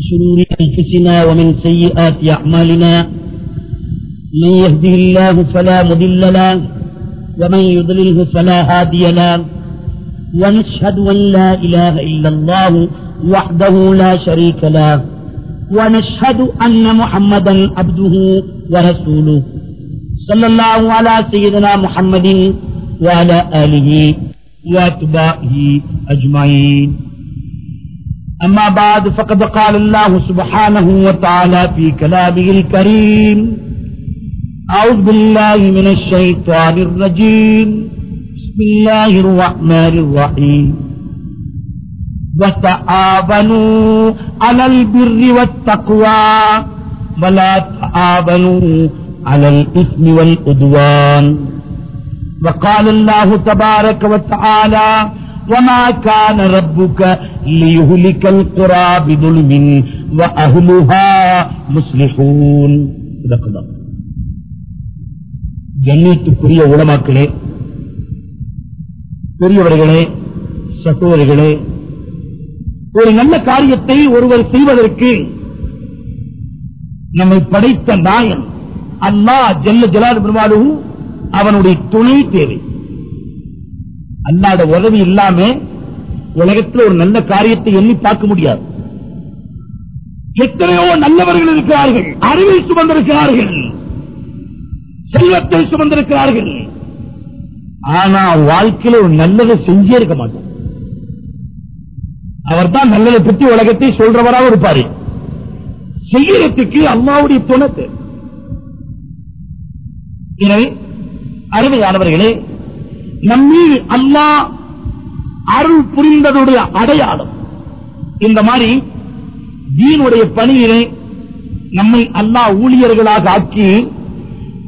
شرور أنفسنا ومن سيئات أعمالنا من يهده الله فلا مضل له ومن يضلله فلا هادي له ونشهد أن لا إله إلا الله وحده لا شريك له ونشهد أن محمدا عبده ورسوله صلى الله على سيدنا محمد وعلى آله وأتباعه أجمعين أما بعد فقد قال الله سبحانه وتعالى في كلامه الكريم أعوذ بالله من الشيطان الرجيم. بسم الله الرحمن الرحيم. وتعاونوا على البر والتقوى ولا تعاونوا على الإثم والعدوان. وقال الله تبارك وتعالى وما كان ربك ليهلك القرى بظلم وأهلها مصلحون صدق الله கண்ணியத்துக்குரிய உலமாக்களே பெரியவர்களே சகோதரிகளே ஒரு நல்ல காரியத்தை ஒருவர் செய்வதற்கு நம்மை படைத்த நாயன் அல்லா ஜல்ல ஜலால் பெருமாளு அவனுடைய துணை தேவை அல்லாத உதவி இல்லாம உலகத்தில் ஒரு நல்ல காரியத்தை எண்ணி பார்க்க முடியாது. எத்தனையோ நல்லவர்கள் இருக்கிறார்கள் அறிவை சுமந்திருக்கிறார்கள் செல்வத்தை சுமந்திருக்கிறார்கள். ஆனா வாழ்க்கையில ஒரு நல்லதை செஞ்சே இருக்க மாட்டார். அவர் தான் நல்லதை பற்றி உலகத்தை சொல்றவராக இருப்பாரு. செய்யறதுக்கு அம்மாவுடைய துணத்து எனவே அருமையானவர்களே நம்மீது அல்லா அருள் புரிந்ததுடைய அடையாளம். இந்த மாதிரி தீனுடைய பணியினை நம்மை அல்லா ஊழியர்களாக ஆக்கி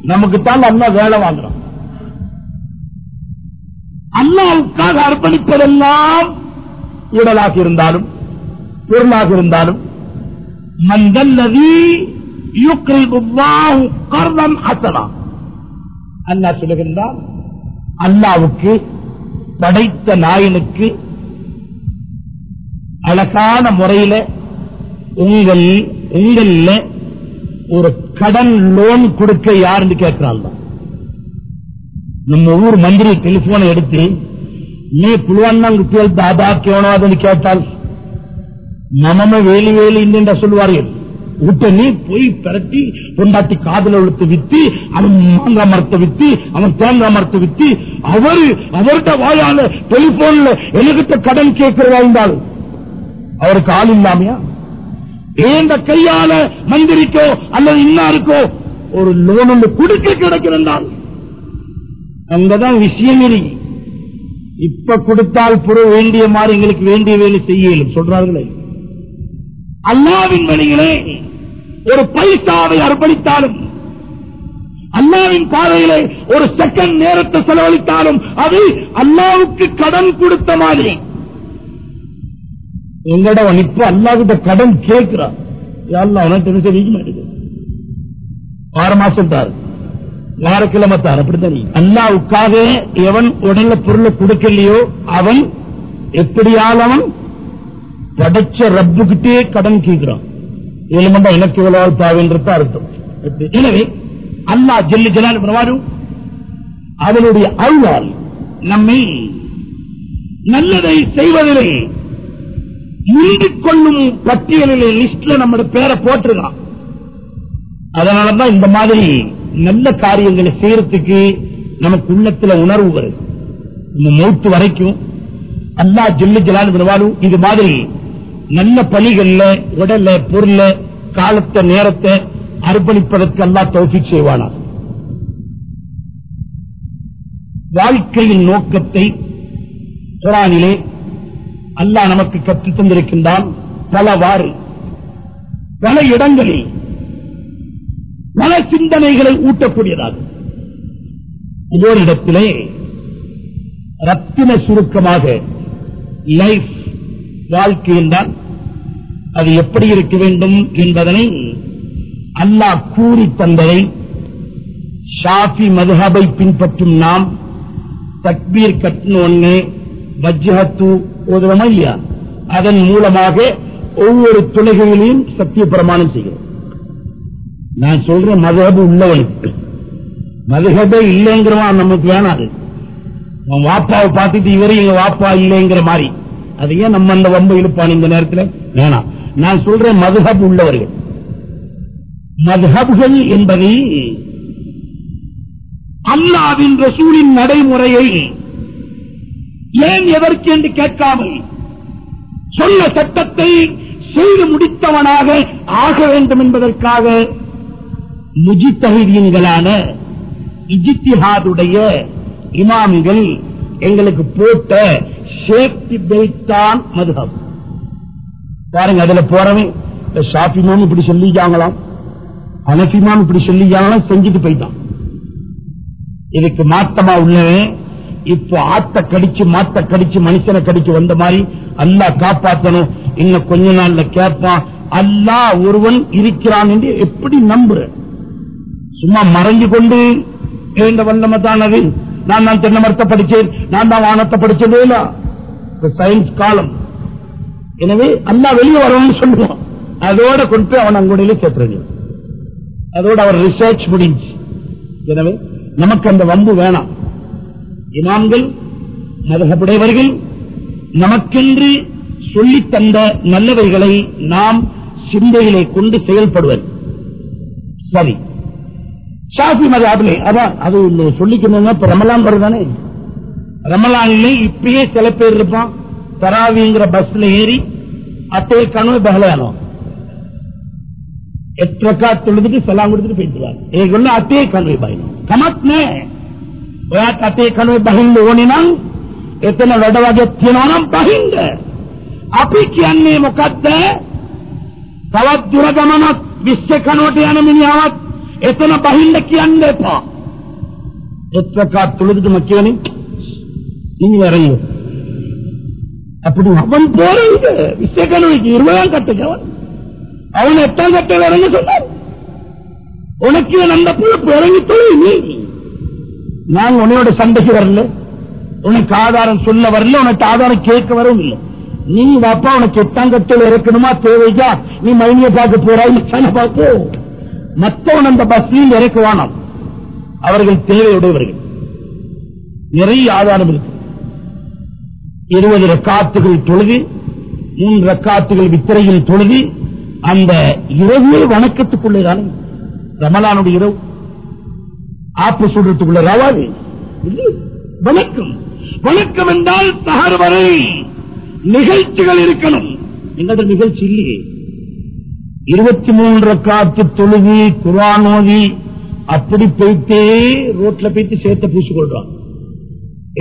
நமக்கு தான் அல்லா வேலை வாங்குறோம் அல்லாவுக்காக அர்ப்பணிப்பதெல்லாம் உடலாக இருந்தாலும் பொருளாக இருந்தாலும் மந்தல்லதி கர்தம் அசனா அல்லா சொல்லுகின்றான் அல்லாவுக்கு படைத்த நாயனுக்கு அழகான முறையில உங்கள் உங்கள்ல ஒரு கடன் லோன் கொடுக்க யாருன்னு கேட்கிறாள் நம்ம ஊர் மந்திரி டெலிபோனை எடுத்து நீ புழுவண்ணாங்க தாதா கேவனோ அதுன்னு கேட்டால் நமம வேலி வேலி என்று சொல்லுவார்கள் உடனே போய் பரட்டி பொண்டாட்டி காதல உழுத்து வித்து அவன் மாங்காய் மரத்தை வித்து அவன் தேங்காய் மரத்தை வித்து அவரு அவர்கிட்ட வாயால டெலிபோன்ல எனக்கிட்ட கடன் கேட்கிறதா இருந்தாலும் அவருக்கு ஆள் இல்லாமையா? ஏந்த கையால மந்திரிக்கோ அல்லது இன்னாருக்கோ ஒரு லோன் ஒன்று கொடுக்க கிடைக்கிறால் அங்கதான் விஷயம் இருக்கு இப்ப கொடுத்தால் புற வேண்டிய மாதிரி எங்களுக்கு வேண்டிய வேலை செய்யலும் சொல்றார்களே. அல்லாவின் வழிகளே ஒரு பைசாவை அர்ப்பணித்தாலும் அல்லாவின் பாதையிலே ஒரு செகண்ட் நேரத்தை செலவழித்தாலும் அது அல்லாவுக்கு கடன் கொடுத்த மாதிரி. எங்கட இப்ப அல்லாவிட்ட கடன் கேட்கிறான். அவனுக்கு தெரிவிக்க மாட்டேங்குது ஆறு மாசம் தாரு. வாரக்கிழமை தார் அப்படித்தான் அல்லாவுக்காக எவன் உடல்ல பொருளை கொடுக்கலையோ அவன் எப்படியால் அவன் படைச்ச ரப்புகிட்டே கடன் கேட்கிறான். ஏழுமண்டா எனக்கு இவ்வளவு தாவின்றது அர்த்தம் எனவே அல்லா ஜெல்லி ஜலால் பிரவாரும் அவனுடைய அருளால் நம்மை நல்லதை செய்வதிலே முந்திக் கொள்ளும் பட்டியலிலே லிஸ்ட்ல நம்ம பேரை போட்டிருக்கான். அதனாலதான் இந்த மாதிரி நல்ல காரியங்களை செய்யறதுக்கு நமக்கு உள்ளத்துல உணர்வு வருது. நம்ம மூத்து வரைக்கும் அல்லா ஜெல்லி ஜலால் விடுவாலும் இது மாதிரி நல்ல பணிகள்ல உடல்ல பொருள காலத்தை நேரத்தை அர்ப்பணிப்பதற்கு அல்லா தௌஃபி செய்வானா? வாழ்க்கையின் நோக்கத்தை குரானிலே அல்லா நமக்கு கற்றுத் தந்திருக்கின்றான். பலவாறு. பல இடங்களில் பல சிந்தனைகளை ஊட்டக்கூடியதாக. ஒவ்வொரு இடத்திலே ரத்தின சுருக்கமாக லைஃப் வாழ்க்கை என்றால் அது எப்படி இருக்க வேண்டும் என்பதனை அல்லாஹ் கூறி தந்ததை ஷாஃபி மதுஹபை பின்பற்றும் நாம் தக்பீர் கட்டின ஒண்ணு வஜ்ஹத்து ஓதுவோமா இல்லையா அதன் மூலமாக ஒவ்வொரு துணைகளிலையும் சத்திய பிரமாணம் செய்கிறோம். நான் சொல்றேன் மதுஹபு உள்ளவனுக்கு மதுஹபே இல்லைங்கிறவன் நமக்கு வேணாது அவன் வாப்பாவை பார்த்துட்டு இவரு எங்க வாப்பா இல்லைங்கிற மாதிரி. அது ஏன் நம்ம அந்த வம்பு இழுப்பான் இந்த நேரத்தில். வேணாம். நான் சொல்றேன் மதுஹப் உள்ளவர்கள். மதுஹப்கள் என்பதை அல்லாவின் ரசூலின் நடைமுறையை ஏன் எதற்கு என்று கேட்காமல் சொல்ல சட்டத்தை செய்து முடித்தவனாக ஆக வேண்டும் என்பதற்காக முஜித்தகிதீன்களான இஜித்திஹாதுடைய இமாமிகள் எங்களுக்கு போட்ட சேஃப்டி பெல்ட் தான் மதுகம் பாருங்க அதுல போறவன் இந்த ஷாஃபிமாம் இப்படி சொல்லிக்காங்களாம் அனஃபிமாம் இப்படி சொல்லிக்காங்களாம் செஞ்சுட்டு போயிட்டான். இதுக்கு மாத்தமா உள்ளவன் இப்போ ஆத்த கடிச்சு மாத்த கடிச்சு மனுஷனை கடிச்சு வந்த மாதிரி அல்லா காப்பாத்தணும். இன்னும் கொஞ்ச நாள்ல கேட்பான் அல்லாஹ் ஒருவன் இருக்கிறான் என்று எப்படி நம்புற? சும்மா மறைஞ்சு கொண்டு எழுந்த வல்லமை தான் அது? நான் தான் தென்னை மரத்தை படிச்சேன் நான் தான் வானத்தை படிச்சதே இல்ல சயின்ஸ் காலம் எனவே அல்லா வெளியே வரணும்னு சொல்லுவான். அதோட கொண்டு போய் அவன் அங்குடையில சேர்த்துறீங்க அதோட அவர் ரிசர்ச் முடிஞ்சு. எனவே நமக்கு அந்த வம்பு வேணாம். இமாம்கள் மதகப்புடையவர்கள் நமக்கென்று சொல்லி தந்த நல்லவைகளை நாம் சிந்தையிலே கொண்டு செயல்படுவது சரி. ஷாஃபி மதாபிலே அதான் அது சொல்லிக்கணும்னா இப்ப ரமலான் வருதானே? ரமலான்ல இப்பயே சில பேர் இருப்பான். தராவிங்கிற பஸ்ல ஏறி அத்தே கனவு பகலானோம் எட்டரக்கா தொழுதுட்டு சலாம் கொடுத்துட்டு போயிட்டுவாங்க ஏகொள்ள அத்தே கனவு பாயினோம் கமத் மே ඔයාට අතේ කනුවේ බහින්න ඕනේ නම් එතන වැඩ වගේ තියෙනවා නම් බහින්න. අපි කියන්නේ මොකද්ද? තවත් දුර ගමනක් විශ්ව කනුවට යන මිනිහාවත් එතන බහින්න කියන්න එපා. එත්‍රකා තුලදුම කියන්නේ நீங்க இறங்கு அப்படி அவன் போறீங்க விஸ்வகனுக்கு இருபதாம் கட்டுக்கு அவன். எட்டாம் கட்டையில் இறங்க சொன்னான். உனக்கு அந்த பொறுப்பு இறங்கி தொழில் நீ. நான் உன்னையோட சண்டைக்கு வரல. உனக்கு ஆதாரம் சொல்ல வரல. உனக்கு ஆதாரம் கேட்க வரவும் இல்லை. நீ வாப்பா உனக்கு எட்டாம் கட்டையில் இறக்கணுமா? தேவைக்கா நீ மைனிய பார்க்க போறாய்? மச்சான பார்ப்போ. மத்தவன் அந்த பஸ்லையும் இறக்க அவர்கள் தேவையுடையவர்கள். நிறைய ஆதாரம் இருக்கு. இருபது ரக்காத்துகள் தொழுது மூன்று ரக்காத்துகள் வித்திரையில் தொழுது அந்த இரவு வணக்கத்துக்குள்ளேதான் ரமலானுடைய இரவு. ஆப்பு சுடுறதுக்குள்ள ரவாது வணக்கம். வணக்கம் என்றால் தகர் வரை நிகழ்ச்சிகள் இருக்கணும். எங்களது நிகழ்ச்சி இல்லையே. இருபத்தி மூன்று காத்து தொழுகி குரான் ஓதி அப்படி போயிட்டே ரோட்ல போயிட்டு சேர்த்த பூசி கொள்றான்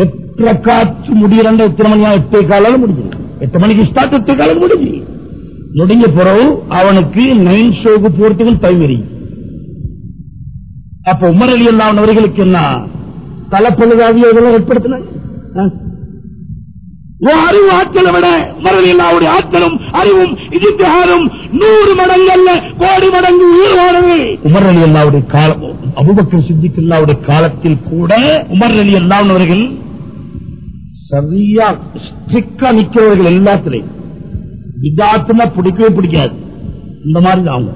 எட்டரை காத்து முடியறண்ட எத்தனை மணியா எட்டே காலம் முடிஞ்சது. எட்டு மணிக்கு ஸ்டார்ட் எட்டே காலம் முடிஞ்சு முடிஞ்ச பிறகு அவனுக்கு நைன் ஷோக்கு போறதுக்கும் டைம் இருக்கு. அப்ப உமர் அலி அல்லாஹ் அவர்களுக்கு என்ன தலைப்பழுதாவி இதெல்லாம் ஏற்படுத்தினாங்க அறிவு ஆற்றலை விட உமர் அல்லாவுடைய ஆற்றலும் அறிவும் இஜித்திகாரும் நூறு மடங்கு அல்ல கோடி மடங்கு உயிர்வானது. உமர் அலி அல்லாவுடைய காலம் அபுபக்கர் சித்திக்கல்லாவுடைய காலத்தில் கூட உமர் அலி அல்லாஹ் அவர்கள் சரியா ஸ்ட்ரிக்டா நிக்கிறவர்கள் எல்லாத்திலையும் விதாத்துனா பிடிக்கவே பிடிக்காது. இந்த மாதிரி தான் அவங்க.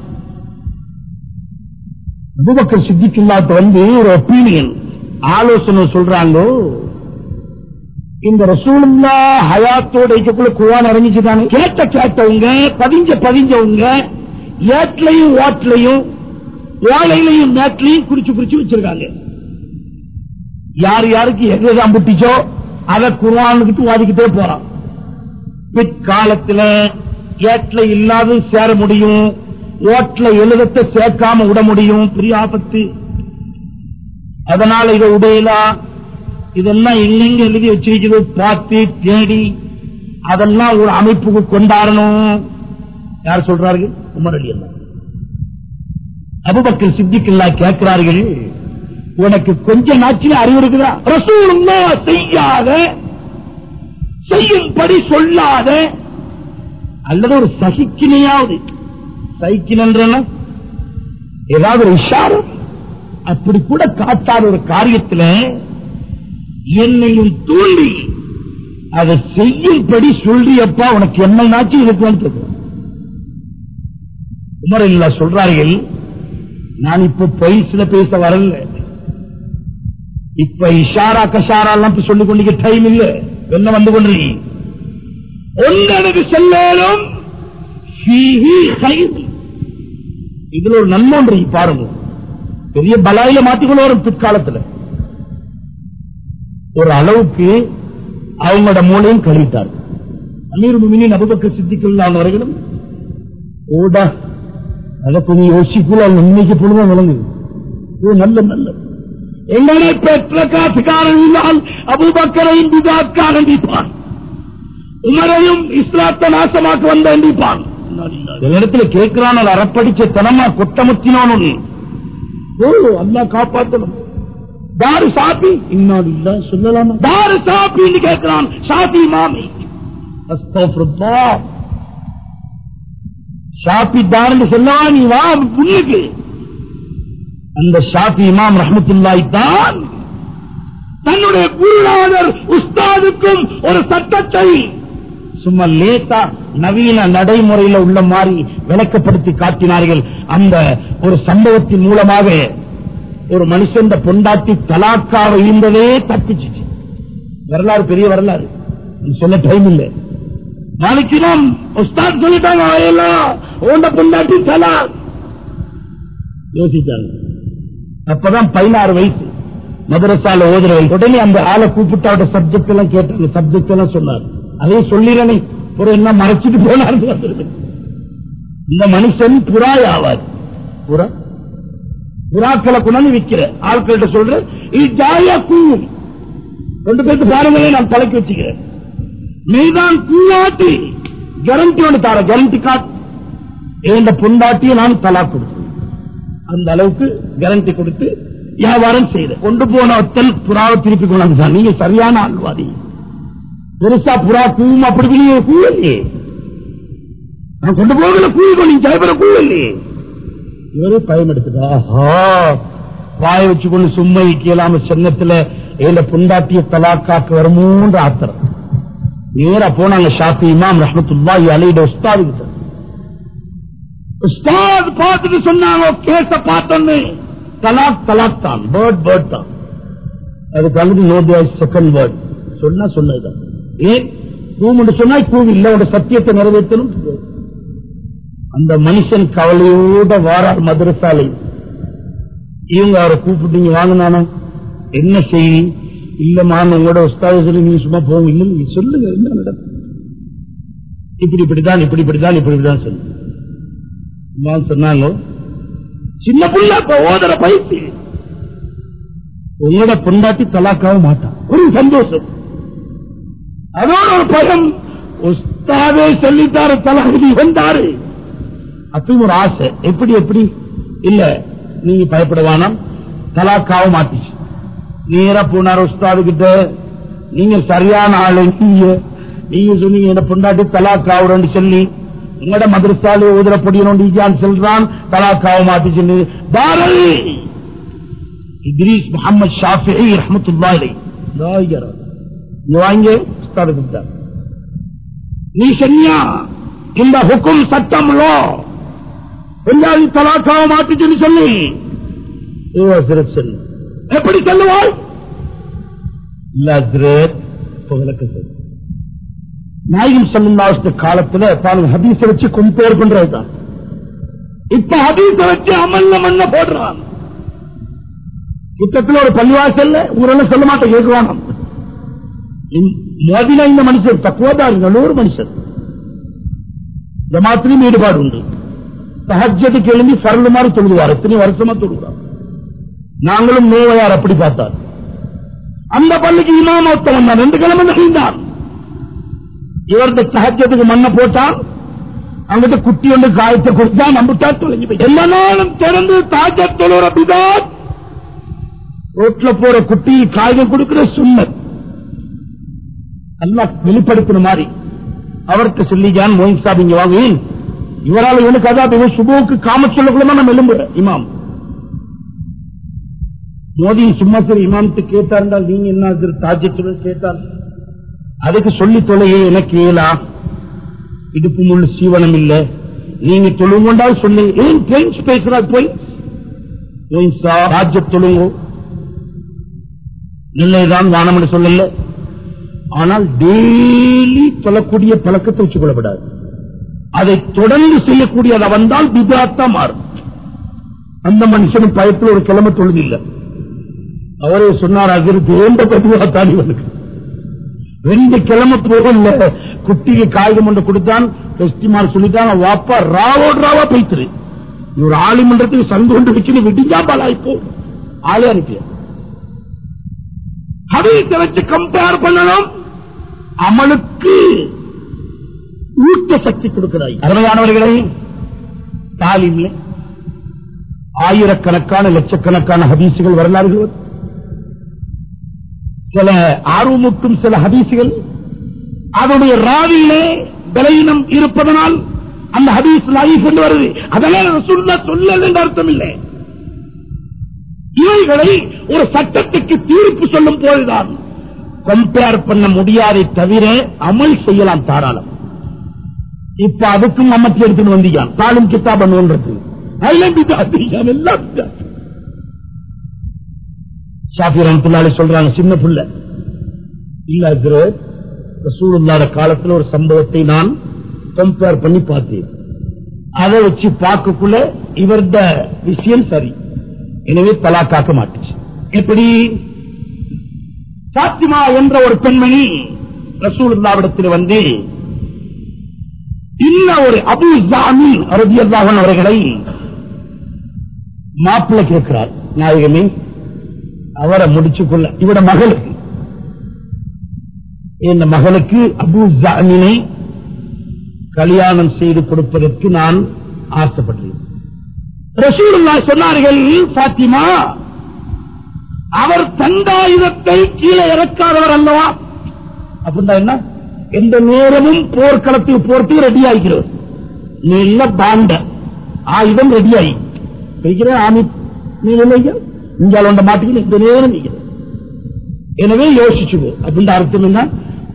அபுபக்கர் சித்திக்குல்லாத்த வந்து ஒரு ஒப்பீனியன் ஆலோசனை சொல்றாங்க இந்த ரசூலுல்லா ஹயாத்தோட இருக்கக்குள்ள குவான் இறங்கிச்சுதானே கேட்ட கேட்டவங்க பதிஞ்ச பதிஞ்சவங்க ஏட்லையும் ஓட்லையும் ஓலையிலையும் மேட்லையும் குறிச்சு குறிச்சு வச்சிருக்காங்க. யார் யாருக்கு எங்கதான் புட்டிச்சோ அதை குர்வானுக்கிட்டு வாதிக்கிட்டே போறான். பிற்காலத்துல ஏட்ல இல்லாத சேர முடியும். ஓட்ல எழுதத்தை சேர்க்காம விட முடியும். பெரிய ஆபத்து. அதனால இதை உடையலாம் இதெல்லாம் எங்கெங்க எழுதி வச்சிருக்கிறது பார்த்து தேடி அதெல்லாம் ஒரு அமைப்புக்கு கொண்டாடணும். யார் சொல்றார்கள்? உமர் அலி அல்லா அபுபக்கர் சித்திக்கல்லா கேட்கிறார்கள் உனக்கு கொஞ்ச நாட்சில அறிவு இருக்குதா? ரசூலுல்லா செய்யாத செய்யும்படி சொல்லாத அல்லது ஒரு சகிக்கினையாவது. சைக்கிள் ஏதாவது ஒரு இஷாரம் அப்படி கூட காத்தாத ஒரு காரியத்தில் என்னையும் தூண்டி அதை செய்யும்படி சொல்றியப்பா உனக்கு என்ன நாச்சு இதுக்கு கேட்கிறேன் உமர் இல்லா சொல்றார்கள் நான் இப்ப பயிற்சியில பேச வரல. இப்ப இஷாரா கஷாரா எல்லாம் சொல்லிக் கொண்டிருக்க டைம் இல்ல. என்ன வந்து கொண்டிருக்கீங்க ஒன்றனது செல்லும் இதுல ஒரு நன்மை ஒன்று பாருங்க. பெரிய பலாயில மாத்திக்கொள்ள வரும் பிற்காலத்துல. ஒரு அளவுக்கு அவங்களோட மூலையும் கழித்தார். அமீர் முமினின் அபுபக்க சித்திக்குள்ளான வரைகளும் ஓடா அதை கொஞ்சம் யோசிக்குள்ள அவங்க இன்னைக்கு பொழுதும் விளங்குது இது நல்ல நல்ல. எங்களை பெற்ற காசுக்காரன் அபுபக்கரையும் பிதாக்காக நீப்பான் உமரையும் இஸ்லாத்த நாசமாக்க வந்த எண்டிப்பான் இடத்துல கேட்கிறான் ஒரு அறப்படிச்ச தனமா கொட்டமுத்தினோன். ஓ அல்லா காப்பாற்றணும். தாரு சாப்பி இன்னாது இல்ல சொல்லலாமா? தாரு சாப்பின்னு கேட்கிறான். சாப்பி மாமி. ஷாப்பி தாருன்னு சொல்லவா நீ வா புண்ணுக்கு. அந்த ஷாப்பி இமாம் ரஹமத்துல்லாய் தான் தன்னுடைய குருநாதர் உஸ்தாதுக்கும் ஒரு சட்டத்தை சும்மா லேசா நவீன நடைமுறையில உள்ள மாதிரி விளக்கப்படுத்தி காட்டினார்கள். அந்த ஒரு சம்பவத்தின் மூலமாக ஒரு மனுஷன் பொண்டாட்டி தலாக்காக இருந்ததே தப்பிச்சு வரலாறு பெரிய வரலாறு. சொல்ல டைம் இல்லை. நாளைக்கு நாம் உஸ்தாத் சொல்லிட்டாங்க உண்ட பொண்டாட்டி யோசிச்சாங்க. அப்பதான் பதினாறு வயசு. மதரசால ஓதுற வயசு. உடனே அந்த ஆளை கூப்பிட்டு அவட சப்ஜெக்ட் எல்லாம் கேட்டாங்க. சப்ஜெக்ட் எல்லாம் சொன்னார். அதையும் சொல்லிடனே ஒரு என்ன மறைச்சிட்டு போனார் இந்த மனுஷன் புறாய் ஆவார். புறா? புறாக்களை கொண்டாந்து விற்கிற ஆட்கள்கிட்ட சொல்ற இது ரெண்டு பேருக்கு பாருங்களே நான் தலைக்கு வச்சுக்கிறேன். நீதான் கூவாட்டி கேரண்டி ஒன்று தார கேரண்டி காட்டு இந்த பொண்டாட்டியை நான் தலா கொடுத்தேன்? அந்த அளவுக்கு கேரண்டி கொடுத்து வியாபாரம் செய்த கொண்டு போன ஒத்தல் புறாவை திருப்பி கொண்டாந்து சார் நீங்க சரியான ஆழ்வாதி பெருசா புறா கூவும் அப்படி நீங்க கூவலையே நான் கொண்டு போகல கூவி நீங்க ஜெயபுர கூவலையே இவரே பயம் எடுத்துட்டா? ஆஹா. வாய வச்சுக்கொண்டு சும்மா இக்கலாம சின்னத்துல ஏல புண்டாட்டிய தலாக்காக்கு வருமோன்ற ஆத்திரம். நேரா போனாங்க ஷாஃபி இமாம் அலையிட உஸ்தாது உஸ்தாத் பார்த்துட்டு சொன்னாங்க கேச பார்த்தோன்னு. தலாக் தலாக் தான். பேர்ட் பேர்ட் தான். அதுக்கு வந்து நோ செகண்ட் வேர்ட் சொன்னா சொன்னதுதான். ஏன்? கூமுண்டு சொன்னா கூவு இல்ல உங்க சத்தியத்தை நிறைவேற்றணும். அந்த மனுஷன் கவலையோட வாரார் மதுரசாலை. இவங்க அவரை கூப்பிட்டீங்க வாங்கினானோ என்ன செய்தி? இல்லம்மா உங்களோட உஸ்தாத சொல்லி நீங்க சும்மா போங்க. இல்ல நீங்க சொல்லுங்க என்ன நடக்கும்? இப்படி இப்படிதான் இப்படி இப்படிதான் இப்படி இப்படிதான் சொல்லுங்க சொன்னாங்க சின்ன புள்ள இப்ப ஓதர பயிற்சி உங்களோட பொண்டாட்டி தலாக்காக மாட்டான் ஒரு சந்தோஷம். அதோட ஒரு பயம் உஸ்தாதே சொல்லித்தாரு தலாகதி வந்தாரு. அதுவும் ஒரு ஆசை. எப்படி எப்படி? இல்ல நீங்க பயப்படவானாம் தலாக்காவ மாட்டிச்சு நேரா போனார் உஸ்தாது கிட்ட நீங்க சரியான ஆளு நீங்க. நீங்க சொன்னீங்க என்ன பொண்டாட்டி தலாக்காவுறன்னு சொல்லி. உங்களோட மதரசாலே ஊதுற பொடியணும் சொல்றான் தலாக்காவ மாட்டிச்சு தாரல் இத்ரீஸ் முகமது ஷாஃபி ரஹமத்துல்லாஹி நீ வாங்க. உஸ்தாது கொடுத்தார் நீ சொன்னியா? இந்த ஹுக்கும் சட்டம்லோ எல்லாரும் தலாக்காவ மாட்டிச்சுன்னு சொல்லி. எப்படி சொல்லுவாள் நாயகம் சொல்லுங்க காலத்துல பாருங்க ஹதீஸ வச்சு கம்பேர் பண்றதுதான். இப்ப ஹதீஸ வச்சு அமல்ல மண்ண போடுறான். கிட்டத்துல ஒரு பள்ளிவாசல்ல ஊரெல்லாம் சொல்ல மாட்டேன் கேட்குவாங்க மோதினா இந்த மனுஷர் தக்குவதான் நல்லூர் மனுஷர் ஜமாத்திலையும் ஈடுபாடு உண்டு. சஹஜத்துக்கு எழுந்தி சரளு மாதிரி தொழுதுவார். எத்தனை வருஷமா தொழுகிறார். நாங்களும் நோவையார் அப்படி பார்த்தார். அந்த பள்ளிக்கு இமாம ஒருத்தவன் தான் ரெண்டு கிழமை நகர்ந்தான் இவரது சஹஜத்துக்கு மண்ணை போட்டால் அங்கிட்ட குட்டி ஒன்று காயத்தை கொடுத்தா நம்பிட்டா தொலைஞ்சு போய் எல்லா நாளும் திறந்து தாஜ தொழுற அப்படிதான் ரோட்ல போற குட்டி காயம் கொடுக்கிற சுண்ணத். நல்லா வெளிப்படுத்தின மாதிரி. அவர்கிட்ட சொல்லிஜான் மோயின் சாப் இங்க வாங்குவேன் இவரால் இவனுக்கு அதாவது இவன் சுபுவுக்கு காம சொல்லக்குள்ள நம்ம எலும்புற இமாம். மோதி சும்மா சரி இமாமத்து இருந்தால் நீங்க என்ன தாஜத்துல கேட்டார். அதுக்கு சொல்லி தொலையே எனக்கு ஏலா. இடுப்பு முள்ளு சீவனம் இல்லை. நீங்க தொழுங்கொண்டால் சொன்னீங்க ஏன் பிரெஞ்சு பேசுறா போய் ராஜ்ய தொழுங்கோ? நிலைதான் வானம் என்று சொல்லல. ஆனால் டெய்லி தொழக்கூடிய பழக்கத்தை வச்சுக் கொள்ளப்படாது அதை தொடர்ந்து செய்யக்கூடியதை வந்தால் விபராத்தா மாறும் அந்த மனுஷனும் பயத்தில் ஒரு கிழமை தொழுதில்லை. அவரே சொன்னார் அதற்கு ஏந்த பதிவாத்தான் இவனுக்கு. ரெண்டு கிழமை போகல. குட்டிக்கு காகிதம் ஒன்று கொடுத்தான் டெஸ்டிமார் சொல்லித்தான் வாப்பா ராவோடு ராவா போய்த்துரு இவர் ஆளுமன்றத்துக்கு சங்கு கொண்டு வச்சு விடிஞ்சா பாலாய்ப்போ ஆளே அனுப்பிய. ஹதீஸை வச்சு கம்பேர் பண்ணணும். அமலுக்கு ஊக்க சக்தி கொடுக்கிறாய். அருமையானவர்களை தாலிம்ல ஆயிரக்கணக்கான லட்சக்கணக்கான ஹதீசுகள் வரலாறுகள்? சில ஆர்வமூட்டும் சில ஹதீசுகள் அதனுடைய ராவிலே பலவீனம் இருப்பதனால் அந்த ஹதீஸ் லைஃப் என்று வருது. அதெல்லாம் சொல்ல சொல்லல் என்று அர்த்தம் இல்லை இவைகளை ஒரு சட்டத்துக்கு தீர்ப்பு சொல்லும் போதுதான் கம்பேர் பண்ண முடியாதை தவிர அமல் செய்யலாம் தாராளம். இப்ப அதுக்கும் நமக்கு எடுத்துன்னு வந்தீங்க தாலும் கித்தா பண்ணுவோன்றது சொல்றாங்க சின்ன புள்ள. இல்ல ஹஜ்ரத், ரசூலுல்லாஹ் ஒரு சம்பவத்தை நான் கம்பேர் பண்ணி பார்த்தேன். அதை வச்சு பார்க்கக்குள்ள இவர்த விஷயம் சரி. எனவே தலா காக்க மாட்டுச்சு. எப்படி? சாத்திமா என்ற ஒரு பெண்மணி ரசூலுல்லாவிடத்தில் வந்து இன்ன ஒரு அபு ஜாமி ரதியல்லாஹன் அவர்களை மாப்பிள்ளை கேட்கிறார். நாயகமே அவரை முடிச்சுக்கொள்ள இவட மகளுக்கு. இந்த மகளுக்கு அபு ஜாமினை கல்யாணம் செய்து கொடுப்பதற்கு நான் ஆசைப்படுகிறேன் ரசூலுல்லா சொன்னார்கள் பாத்திமா அவர் தந்தாயுதத்தை கீழே இறக்காதவர் அல்லவா? அப்படின்னா என்ன? எந்த நேரமும் போர்க்களத்தில் போர்த்து ரெடி ஆகிக்கிறவர் நல்ல பாண்ட. ஆயுதம் ரெடி ஆகி வைக்கிறேன் ஆமி. நீ இல்லையா இங்கே மாட்டீங்க மாட்டுக்கு இந்த நேரம் எனவே யோசிச்சுக்கோ. அப்படின்ற அர்த்தம் என்ன?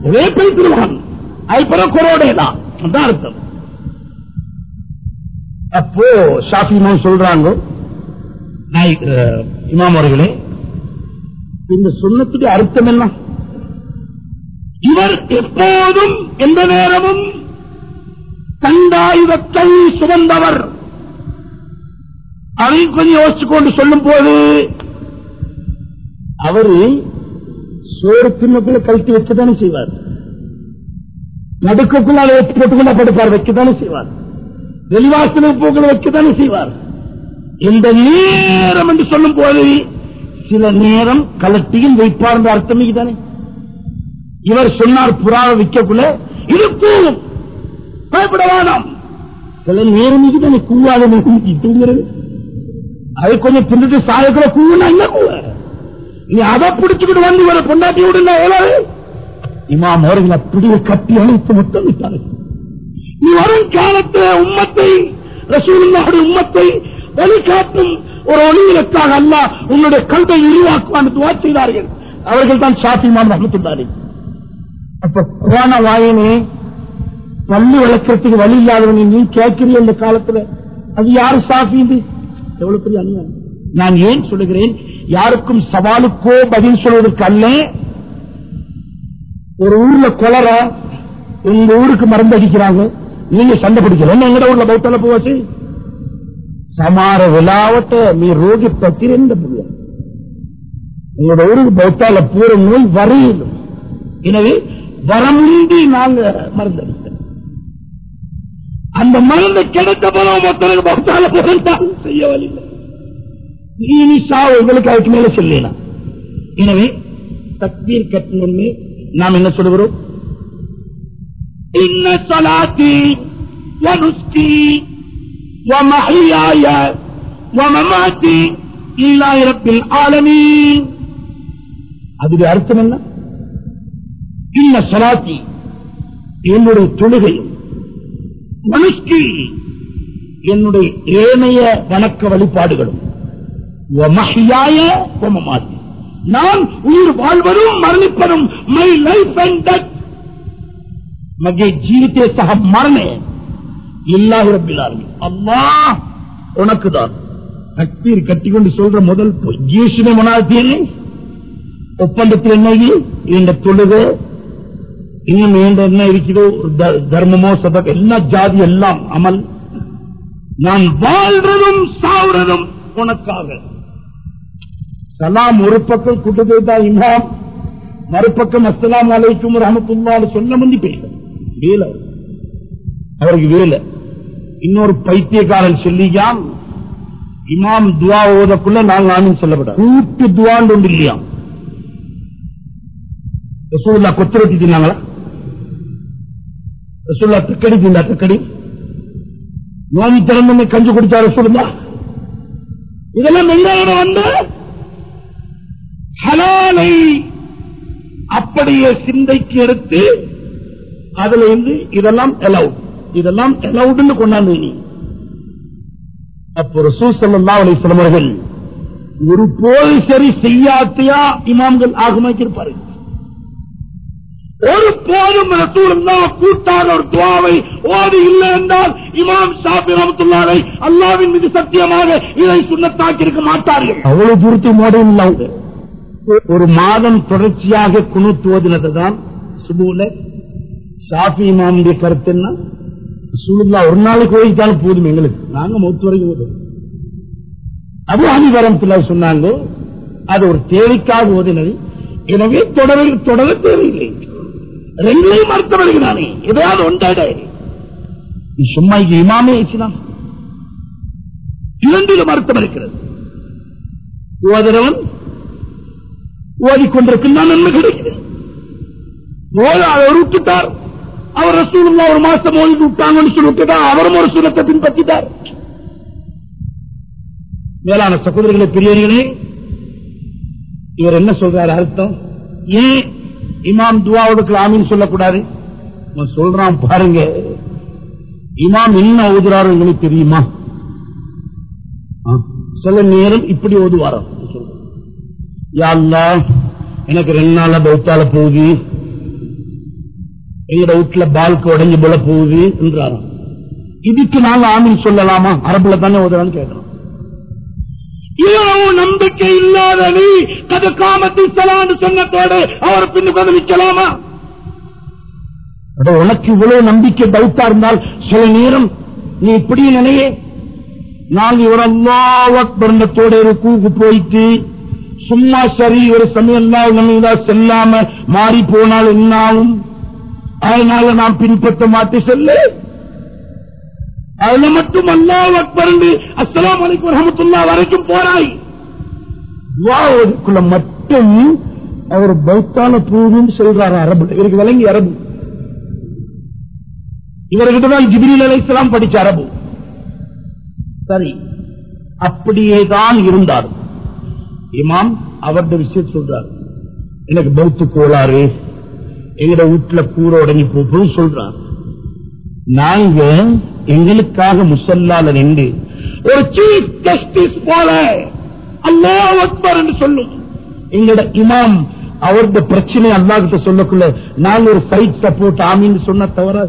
ஒரே பைத்திருவான் அதுக்கப்புறம் குரோடேதான் அதான் அர்த்தம். அப்போ ஷாஃபி இமாம் சொல்றாங்க? இமாம் அவர்களே இந்த சொன்னத்துக்கு அர்த்தம் என்ன? இவர் எப்போதும் எந்த நேரமும் தண்டாயுதத்தை சுமந்தவர். அதை கொஞ்சம் யோசிச்சுக்கொண்டு சொல்லும் போது அவரு சோறு பின்னக்குள்ள கழட்டி வச்சுதானே செய்வார். நடுக்கக்குள்ள அதை எடுத்து போட்டுக்குள்ள படுப்பார் வைக்கத்தானே செய்வார். வெளிவாசன பூக்களை வைக்கத்தானே செய்வார். இந்த நேரம் என்று சொல்லும் போது சில நேரம் கலட்டியும் வைப்பார் என்ற அர்த்தம் தானே? இவர் சொன்னார் புறாவை விற்கக்குள்ள. இருக்கும். பயப்பட வேணாம். சில நேரம் இதுதானே கூவாத தூங்குறது அது கொஞ்சம் பின்னிட்டு சாயக்குள்ள கூவுனா என்ன கூவ? நீ அதை பிடிச்சுக்கிட்டு வந்து இவரை பொண்டாட்டி விடுனா எவ்வளவு? இமாம் அவர்கள் அப்படியே கட்டி அழைத்து முத்தம் விட்டார்கள். நீ வரும் காலத்தில் உம்மத்தை ரசூலுல்லாவுடைய உம்மத்தை வழிகாட்டும் ஒரு ஒளிவிலக்காக அல்ல உன்னுடைய கல்வை உருவாக்குவான் துவா செய்தார்கள். அவர்கள் தான் ஷாஃபிமான் ரஹமத்துல்லாரி அப்ப குரான வாயனே பள்ளி வளர்க்கறதுக்கு வழி இல்லாதவனை நீ கேட்கிறீ இந்த காலத்துல. அது யாரு சாஃபி எவ்வளவு பெரிய அநியாயம். நான் ஏன் சொல்லுகிறேன்? யாருக்கும் சவாலுக்கோ பதில் சொல்வதற்கு அல்ல. ஒரு ஊர்ல கொலர உங்க ஊருக்கு மருந்து அடிக்கிறாங்க. நீங்க சண்டை பிடிக்கல. எங்கட ஊர்ல பௌத்தால போவாச்சு சமார விழாவட்ட நீ ரோகி பத்திரந்த புள்ள உங்களோட ஊருக்கு பௌத்தால பூர நோய் வரையிலும். எனவே வரமுந்தி நாங்க மருந்து அடித்தோம் அந்த மருந்து கிடைத்த போல மொத்தம் பௌத்தால போறாலும் செய்ய வழி நீ சா உங்களுக்கு அதுக்கு மேல சொல்லலாம் எனவே தக்பீர் கட்டணும்னு நாம் என்ன சொல்லுகிறோம் இன்ன சலாத்தி வனுஸ்கி ومحياي ومماتي لله رب العالمين அதுடைய அர்த்தம் என்ன இன்ன சலாத்தி என்னுடைய தொழுகையும் மனுஷ்டி என்னுடைய ஏனைய வணக்க வழிபாடுகளும் நான் உயிர் வாழ்வதும் மரணிப்பதும் மை லைஃப் அண்ட் மகே ஜீவித்தே சக மரணே. இல்லாஹு ரபிலாமி அல்லா உனக்கு தான் கட்டீர் கட்டிக்கொண்டு சொல்ற முதல் ஜீவிஷமே மனாதீனே ஒப்பந்தத்தில் என்ன இந்த தொழுகை இன்னும் வேண்டும் என்ன இருக்கிறோ த- தர்மமோ சதம் எல்லா ஜாதி எல்லாம் அமல் நான் வாழ்றதும் சாவுறதும் உனக்காக சலாம் ஒரு பக்கம் குட்டுதா இமாம் மறுபக்கம் அஸ்லாம் அலைக்கும் ரஹமத்துல்லாஹ் சொல்ல முந்தி பேச வேலை அவருக்கு வேலை இன்னொரு பைத்தியக்காரன் சொல்லியாம் இமாம் துவா ஓதக்குள்ள நாங்கள் நானும் சொல்லப்பட கூட்டு துவான்னு ஒன்று இல்லையாம் ரசூல்லா கொத்திரத்தி தின்னாங்களா ரசூல்லா தக்கடி தீந்தா தக்கடி. நோம்பி திறந்து கஞ்சி குடிச்சா ரசூல்லா இதெல்லாம் எங்களோட வந்து ஹலாலை அப்படியே சிந்தைக்கு எடுத்து அதுல இருந்து இதெல்லாம் அலவுட் இதெல்லாம் அலவுட்னு கொண்டாந்து நீ அப்போ ரசூல் ஸல்லல்லாஹு அலைஹி ஒரு போல் சரி செய்யாத்தையா இமாம்கள் ஆகமாக்கியிருப்பார்கள். ஒரு போதும் ரசூலுல்லா கூட்டான ஒரு துவாவை ஓடி இல்லை என்றால் இமாம் ஷாஃபி ரஹ்மத்துல்லாஹி அல்லாவின் மீது சத்தியமாக இதை சுண்ணத்தாக்கி இருக்க மாட்டார்கள். அவ்வளவு தூரத்தை மோடையும் ஒரு மாதம் தொடர்ச்சியாக குணுத்து தான் சுபூல. ஷாஃபி இமாமுடைய கருத்து என்ன? ரசூலுல்லா ஒரு நாளைக்கு ஓதித்தாலும் போதும் எங்களுக்கு. நாங்க மௌத்து வரைக்கும் அது அபு ஹனிவரத்துல சொன்னாங்க அது ஒரு தேவைக்காக ஓதினது. எனவே தொடர தொடர தேவையில்லை. ரெண்டையும் மறுத்தவர்கள் நானே எதையாவது ஒன்றாட சும்மா இமாமே இஸ்லாம். இரண்டிலும் அர்த்தம் இருக்கிறது ஓதுறவன் ஓதிக்கொண்டிருக்கின்றான் நன்மை கிடைக்கிறது. ஓத அவர் விட்டுட்டார் அவர் ரசூலுல்லா ஒரு மாசம் ஓதி விட்டாங்கன்னு சொல்லி விட்டுட்டார் அவரும் ஒரு சுரத்தை பின்பற்றிட்டார். மேலான சகோதரர்களே பெரியவர்களே இவர் என்ன சொல்றாரு அர்த்தம்? ஏன் இமாம் துவாவுக்கு ஆமின்னு சொல்லக்கூடாது. சொல்றான் பாருங்க. இமாம் என்ன ஓதுறாரு உங்களுக்கு தெரியுமா? சில நேரம் இப்படி ஓதுவாராம் யா எனக்கு ரெண்டு நாளா பௌத்தால போகுது. எங்க வீட்டுல பால்க்கு உடஞ்சு போல போகுது என்றாராம். இதுக்கு நாங்க ஆமின்னு சொல்லலாமா? அரபுல தானே ஓதுறான்னு கேட்கிறோம். இவ்வளவு நம்பிக்கை இல்லாத நீ கது காமத்தில் சலான்னு சொன்னதோடு அவர் பின்னு பதிலிக்கலாமா உனக்கு இவ்வளவு நம்பிக்கை டவுட்டா இருந்தால் சில நேரம் நீ இப்படி நினையே. நான் இவர் ஒரு கூக்கு போயிட்டு சும்மா சரி ஒரு சமயம் தான் செல்லாம மாறி போனால் என்னாலும் அதனால நான் பின்பற்ற மாட்டி செல்லு. அதுல மட்டும் அல்லாஹ் அக்பர் அஸ்லாம் அலைக்கும் ரஹமத்துல்லா வரைக்கும் போறாய் துவாவுக்குள்ள மட்டும் அவர் பௌத்தான பூவின்னு சொல்றாரு அரபு. இவருக்கு விளங்கி அரபு. இவர்கிட்ட தான் ஜிபிரில் அலைஹிஸ்ஸலாம் படிச்ச அரபு. சரி அப்படியே தான் இருந்தார். இமாம் அவருடைய விஷயம் சொல்றார். எனக்கு பௌத்து கோளாறு. எங்கட வீட்டுல கூற உடஞ்சி போகும் சொல்றாரு. நாங்க எங்களுக்காக முசல்லால நின்று ஒரு சீஃப் ஜஸ்டிஸ் போல அல்லா அக்பர் என்று சொல்லும் எங்களோட இமாம் அவருடைய பிரச்சனை அல்லாஹ் கிட்ட சொல்லக்குள்ள நாங்க ஒரு சைட் சப்போர்ட் ஆமின்னு சொன்ன தவிர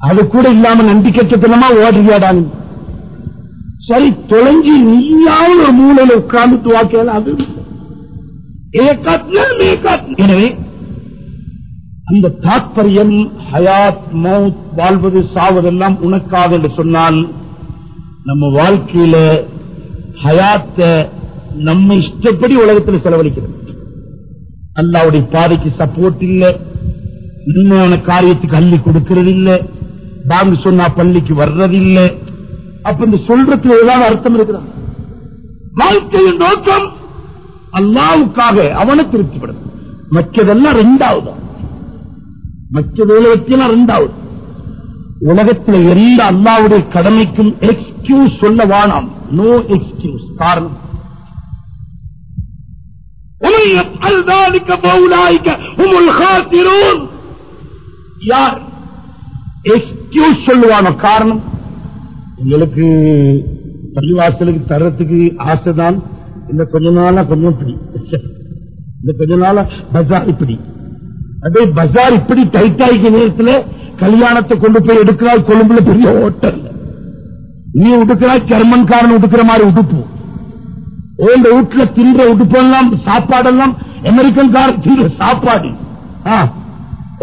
அது கூட இல்லாம நம்பிக்கைத்தனமா ஓடுறியாடாங்க சரி தொலைஞ்சி நீயாவது ஒரு மூலையில உட்கார்ந்து வாக்கல அது எனவே அந்த தாற்பயம் ஹயாத் மவுத் வாழ்வது சாவதெல்லாம் உனக்காக என்று சொன்னால் நம்ம வாழ்க்கையில ஹயாத்த நம்ம இஷ்டப்படி உலகத்தில் செலவழிக்கிறது அல்லாவுடைய பாதைக்கு சப்போர்ட் இல்லை உண்மையான காரியத்துக்கு அள்ளி கொடுக்கிறது இல்லை பேங்க் சொன்னா பள்ளிக்கு வர்றதில்லை அப்ப இந்த சொல்றதுல ஏதாவது அர்த்தம் இருக்கிறான் வாழ்க்கையின் நோக்கம் அல்லாவுக்காக அவனை திருப்திப்படும் மற்றதெல்லாம் ரெண்டாவது மற்ற உலகத்தில் ரெண்டாவது உலகத்தில் எந்த அல்லாவுடைய கடமைக்கும் எக்ஸ்கியூஸ் சொல்ல வானாம் நோ எக்ஸ்கியூஸ் காரணம். யார் எக்ஸ்கியூஸ் சொல்லுவானோ காரணம்? எங்களுக்கு பள்ளிவாசலுக்கு தரத்துக்கு ஆசைதான். இந்த கொஞ்ச நாளா கொஞ்சம் பிடி இந்த கொஞ்ச நாளா பஜார் பிடி அதே பஜார் இப்படி டைட் ஆகிக்க நேரத்தில் கல்யாணத்தை கொண்டு போய் எடுக்கிறாய் கொழும்புல பெரிய ஹோட்டல் நீ உடுக்கிறாய் ஜெர்மன்காரன் உடுக்கிற மாதிரி உடுப்பு. உங்க வீட்டுல தின்ற உடுப்பெல்லாம் சாப்பாடெல்லாம் அமெரிக்கன் காரன் தின்ற சாப்பாடு.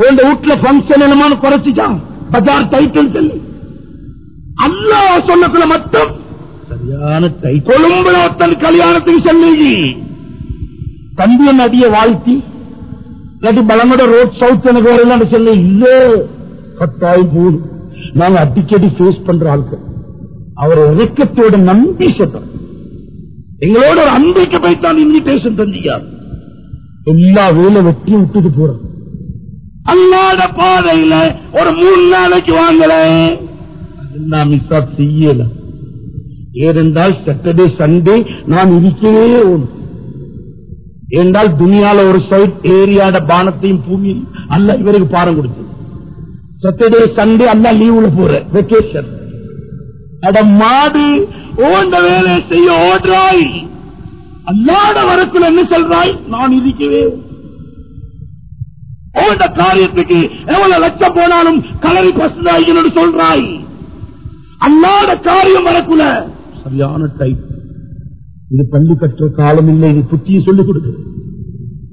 உங்க வீட்டுல பங்கன் என்னமான்னு குறைச்சிச்சான் பஜார் டைட்டன் சொல்லி. அல்லா சொல்லக்குள்ள மட்டும். சரியான கொழும்புல ஒருத்தன் கல்யாணத்துக்கு சொல்லி. தம்பியன் அடிய வாழ்த்தி. இல்லாட்டி பலங்கோட ரோட் சவுத் எனக்கு வரலான்னு சொல்ல இல்ல கட்டாயம் போது நாங்க அடிக்கடி ஃபேஸ் பண்ற ஆட்கள் அவர் இறக்கத்தோட நம்பி சொல்றோம். எங்களோட ஒரு அன்றைக்கு போய்த்தான் இன்விடேஷன் தந்தியார். எல்லா வேலை வெட்டி விட்டுட்டு போறோம். அல்லாத பாதையில ஒரு மூணு நாளைக்கு வாங்கல நான் மிஸ் ஆஃப் செய்யல. ஏனென்றால் சாட்டர்டே சண்டே நான் இருக்கவே ஒன்று என்றால் துணியால ஒரு சைட் ஏரியாட பானத்தையும் பூமி அல்ல இவருக்கு பாரம் கொடுத்து சாட்டர்டே சண்டே அல்ல லீவுல போற. வெக்கேஷன் அட மாடு ஓண்ட வேலை செய்ய ஓடுறாய். அல்லாட வரக்குள்ள என்ன சொல்றாய்? நான் இருக்கவே ஓண்ட காரியத்துக்கு எவ்வளவு லட்சம் போனாலும் கலரி பசுதாய் சொல்றாய். அல்லாட காரியம் வரக்குள்ள சரியான டைப் இது பள்ளி கற்ற காலம் இல்லை இது புத்தியை சொல்லிக் கொடுக்கிறது.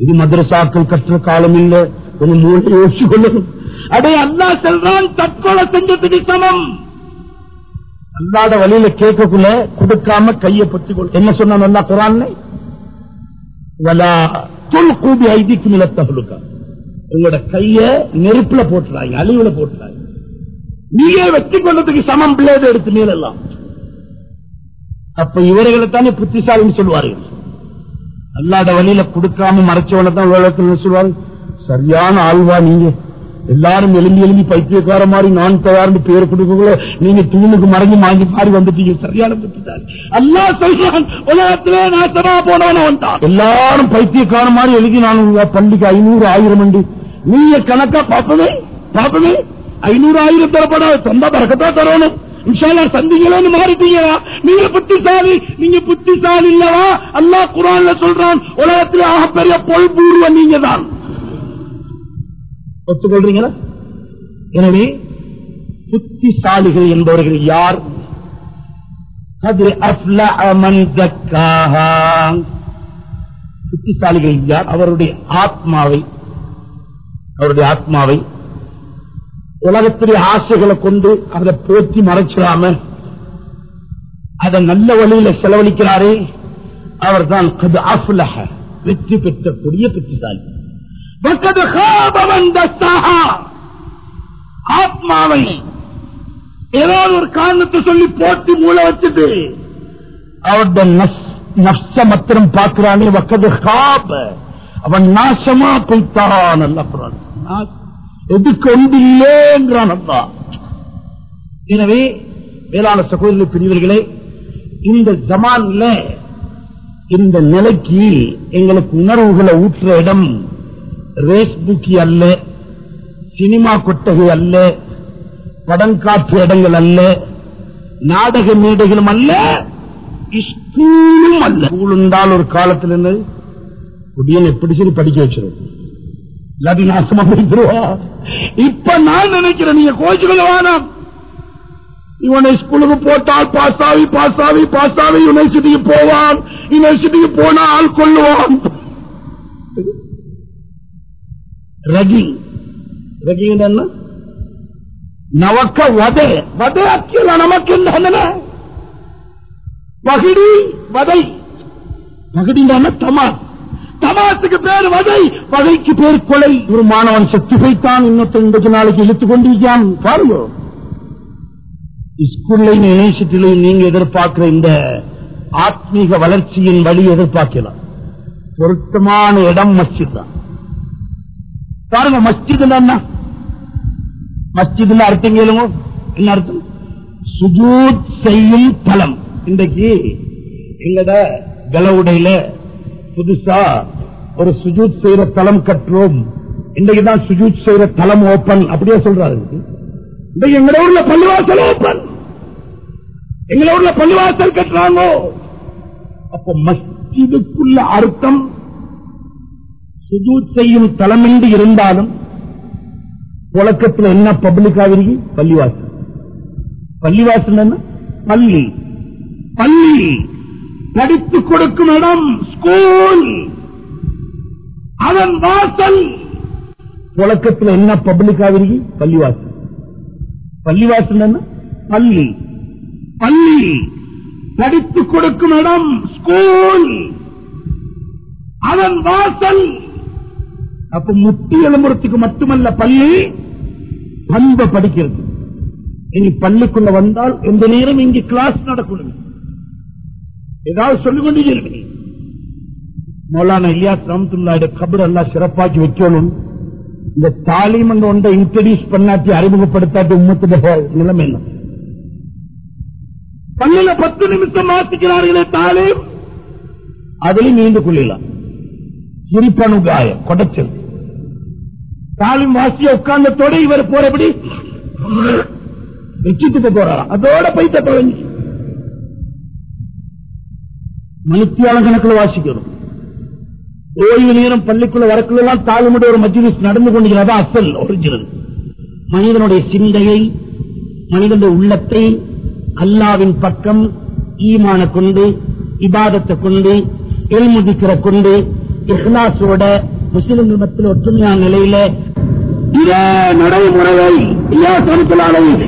இது மதரசாக்கள் கற்ற காலம் இல்லை ஒரு மூளை யோசிச்சு கொள்ளணும் அடே அல்லா செல்றான் தற்கொலை செஞ்சதுக்கு சமம். அல்லாத வழியில கேட்கக்குள்ள கொடுக்காம கையை பத்தி கொள். என்ன சொன்ன நல்லா குரான் கூபி ஐதிக்கு நிலத்தவளுக்கா உங்களோட கைய நெருப்புல போட்டுறாங்க அழிவுல போட்டுறாங்க. நீயே வச்சு கொண்டதுக்கு சமம் பிள்ளை எடுத்து மேலெல்லாம். அப்ப இவர்களை தானே புத்திசாலின்னு சொல்லுவார்கள் அல்லாத வழியில கொடுக்காம மறைச்சவனை தான் உலகத்தில் சொல்லுவாங்க சரியான ஆழ்வா நீங்க. எல்லாரும் எழுந்தி எழுந்தி பைத்தியக்கார மாதிரி நான் தயார்னு பேர் கொடுக்கல நீங்க தூணுக்கு மறைஞ்சு மாங்கி மாறி வந்துட்டீங்க. சரியான புத்திசாலி. அல்லா சொல்றான் உலகத்திலே நாசமா போனவன வந்தான். எல்லாரும் பைத்தியக்கார மாதிரி எழுதி நான் பள்ளிக்கு ஐநூறு ஆயிரம் அண்டு நீங்க கணக்கா பாப்பவே பாப்பவே ஐநூறு ஆயிரம் தரப்படாது. சொந்த பறக்கத்தான் தரணும். இன்ஷால்லா சந்திங்களோன்னு மாறிட்டீங்களா? நீங்க புத்திசாலி நீங்க புத்திசாலி இல்லவா? அல்லாஹ் குரான்ல சொல்றான் உலகத்தில் ஆகப்பெரிய பொல் பூர்வ நீங்க தான் ஒத்துக்கொள்றீங்களா? எனவே புத்திசாலிகள் என்பவர்கள் யார்? புத்திசாலிகள் யார்? அவருடைய ஆத்மாவை அவருடைய ஆத்மாவை உலகத்திலே ஆசைகளை கொண்டு அதை போற்றி மறைச்சிடாம அதை நல்ல வழியில செலவழிக்கிறாரே அவர்தான் தான் வெற்றி பெற்றக்கூடிய புத்திசாலி. வக்கது காப ஆத்மாவை ஏதாவது ஒரு காரணத்தை சொல்லி போட்டி மூல வச்சுட்டு அவருடைய நப்ச மாத்திரம் பார்க்கிறானே வக்கது காப அவன் நாசமா போய்த்தான் நல்ல புறான் நாச- என்றான் அப்பா அல்லா எனவே வேளாண் சகோதரி பிரிவர்களே இந்த ஜமான்ல இந்த நிலைக்கு எங்களுக்கு உணர்வுகளை ஊற்றுற இடம் ரேஸ் புக்கி அல்ல சினிமா கொட்டகை அல்ல படம் காற்று இடங்கள் அல்ல நாடக மேடைகளும் அல்ல ஸ்கூலும் அல்ல. ஸ்கூல் இருந்தால் ஒரு காலத்தில் இருந்தது குடியன் எப்படி சரி படிக்க வச்சிருக்கோம் இல்லாட்டி நாசமா போயிடுவா இப்ப நான் நினைக்கிறேன் நீங்க கோச்சுகள் வேணாம் இவனை ஸ்கூலுக்கு போட்டால் பாஸ் ஆகி பாஸ் ஆகி பாஸ் ஆகி யூனிவர்சிட்டிக்கு போவான். யூனிவர்சிட்டிக்கு போனா ஆள் கொள்ளுவான். ரகிங் ரகிங் என்ன நமக்க வதை. வதை அக்கியல நமக்கு என்ன பகிடி வதை. பகிடின்னா தமாஸ் தமாசுக்கு பேர் வதை வதைக்கு பேர் கொலை. ஒரு மாணவன் செத்து போய்த்தான். இன்னொருத்தன் இன்றைக்கு நாளைக்கு இழுத்துக் கொண்டிருக்கான் பாருங்க. ஸ்கூல்லையும் யூனிவர்சிட்டிலையும் நீங்க எதிர்பார்க்கிற இந்த ஆத்மீக வளர்ச்சியின் வழி எதிர்பார்க்கலாம். பொருத்தமான இடம் மஸ்ஜித் தான். பாருங்க மஸ்ஜித் என்ன? மஸ்ஜித்ல அர்த்தம் கேளுங்க. என்ன அர்த்தம்? சுஜூத் செய்யும் தலம். இன்றைக்கு எங்கட கலவுடையில புதுசா ஒரு சுஜூத் செய்யற தலம் கட்டுறோம். இன்றைக்குதான் சுஜூத் செய்யற தலம் ஓபன் அப்படியே சொல்றாரு. இன்றைக்கு எங்க ஊர்ல பள்ளிவாசல் ஓபன் எங்க ஊர்ல பள்ளிவாசல் கட்டுறாங்க. அப்ப மஸ்ஜிதுக்குள்ள அர்த்தம் சுஜூத் செய்யும் தலம் என்று இருந்தாலும் புழக்கத்தில் என்ன பப்ளிக் ஆகிருக்கு பள்ளிவாசல். பள்ளிவாசல் என்ன? பள்ளி. பள்ளி. படித்துக் கொடுக்கும் இடம் ஸ்கூல் அதன் வாசல். புழக்கத்தில் என்ன பப்ளிக் ஆகிருக்கு பள்ளிவாசல். பள்ளிவாசல் என்ன? பள்ளி. பள்ளி. படித்துக் கொடுக்கும் இடம் ஸ்கூல் அதன் வாசல். அப்ப முட்டி எழும்புறதுக்கு மட்டுமல்ல பள்ளி பண்பை படிக்கிறது. இனி பள்ளிக்குள்ள வந்தால் எந்த நேரம் இங்கு கிளாஸ் நடக்கணும். ஏதாவது சொல்லிக் கொண்டே மௌலானா இல்லியாஸ் ரஹமத்துல்லாட கபர் எல்லாம் சிறப்பாக்கி வைக்கணும் இந்த தாலிம் என்ற ஒன்றை இன்ட்ரடியூஸ் பண்ணாட்டி அறிமுகப்படுத்தாட்டி உம்மத்துடைய நிலைமை என்ன பள்ளியில பத்து நிமிஷம் மாத்திக்கிறார்களே தாலீம் அதிலும் நீண்டு கொள்ளலாம் சிரிப்பணுகாய கொடைச்சல். தாலிம் வாசிய உட்கார்ந்தத்தோட இவர் போறபடி வச்சுட்டு போறாராம் அதோட பைத்த தொலைஞ்சு மணித்தியால கணக்கில் வாசிக்கணும் ஓய்வு நேரம் பள்ளிக்குள்ள வரக்குள்ளெல்லாம் தாழ்முடைய ஒரு மஜ்லிஸ் நடந்து கொண்டிருக்கிறதா. அசல் ஒரிஜினல் மனிதனுடைய சிந்தையை மனிதனுடைய உள்ளத்தை அல்லாவின் பக்கம் ஈமான கொண்டு இபாதத்தை கொண்டு எல்முதிக்கிற கொண்டு இஹ்லாசோட முஸ்லிம் மத்தியில் ஒற்றுமையான நிலையில இதே நடைமுறையை இல்லா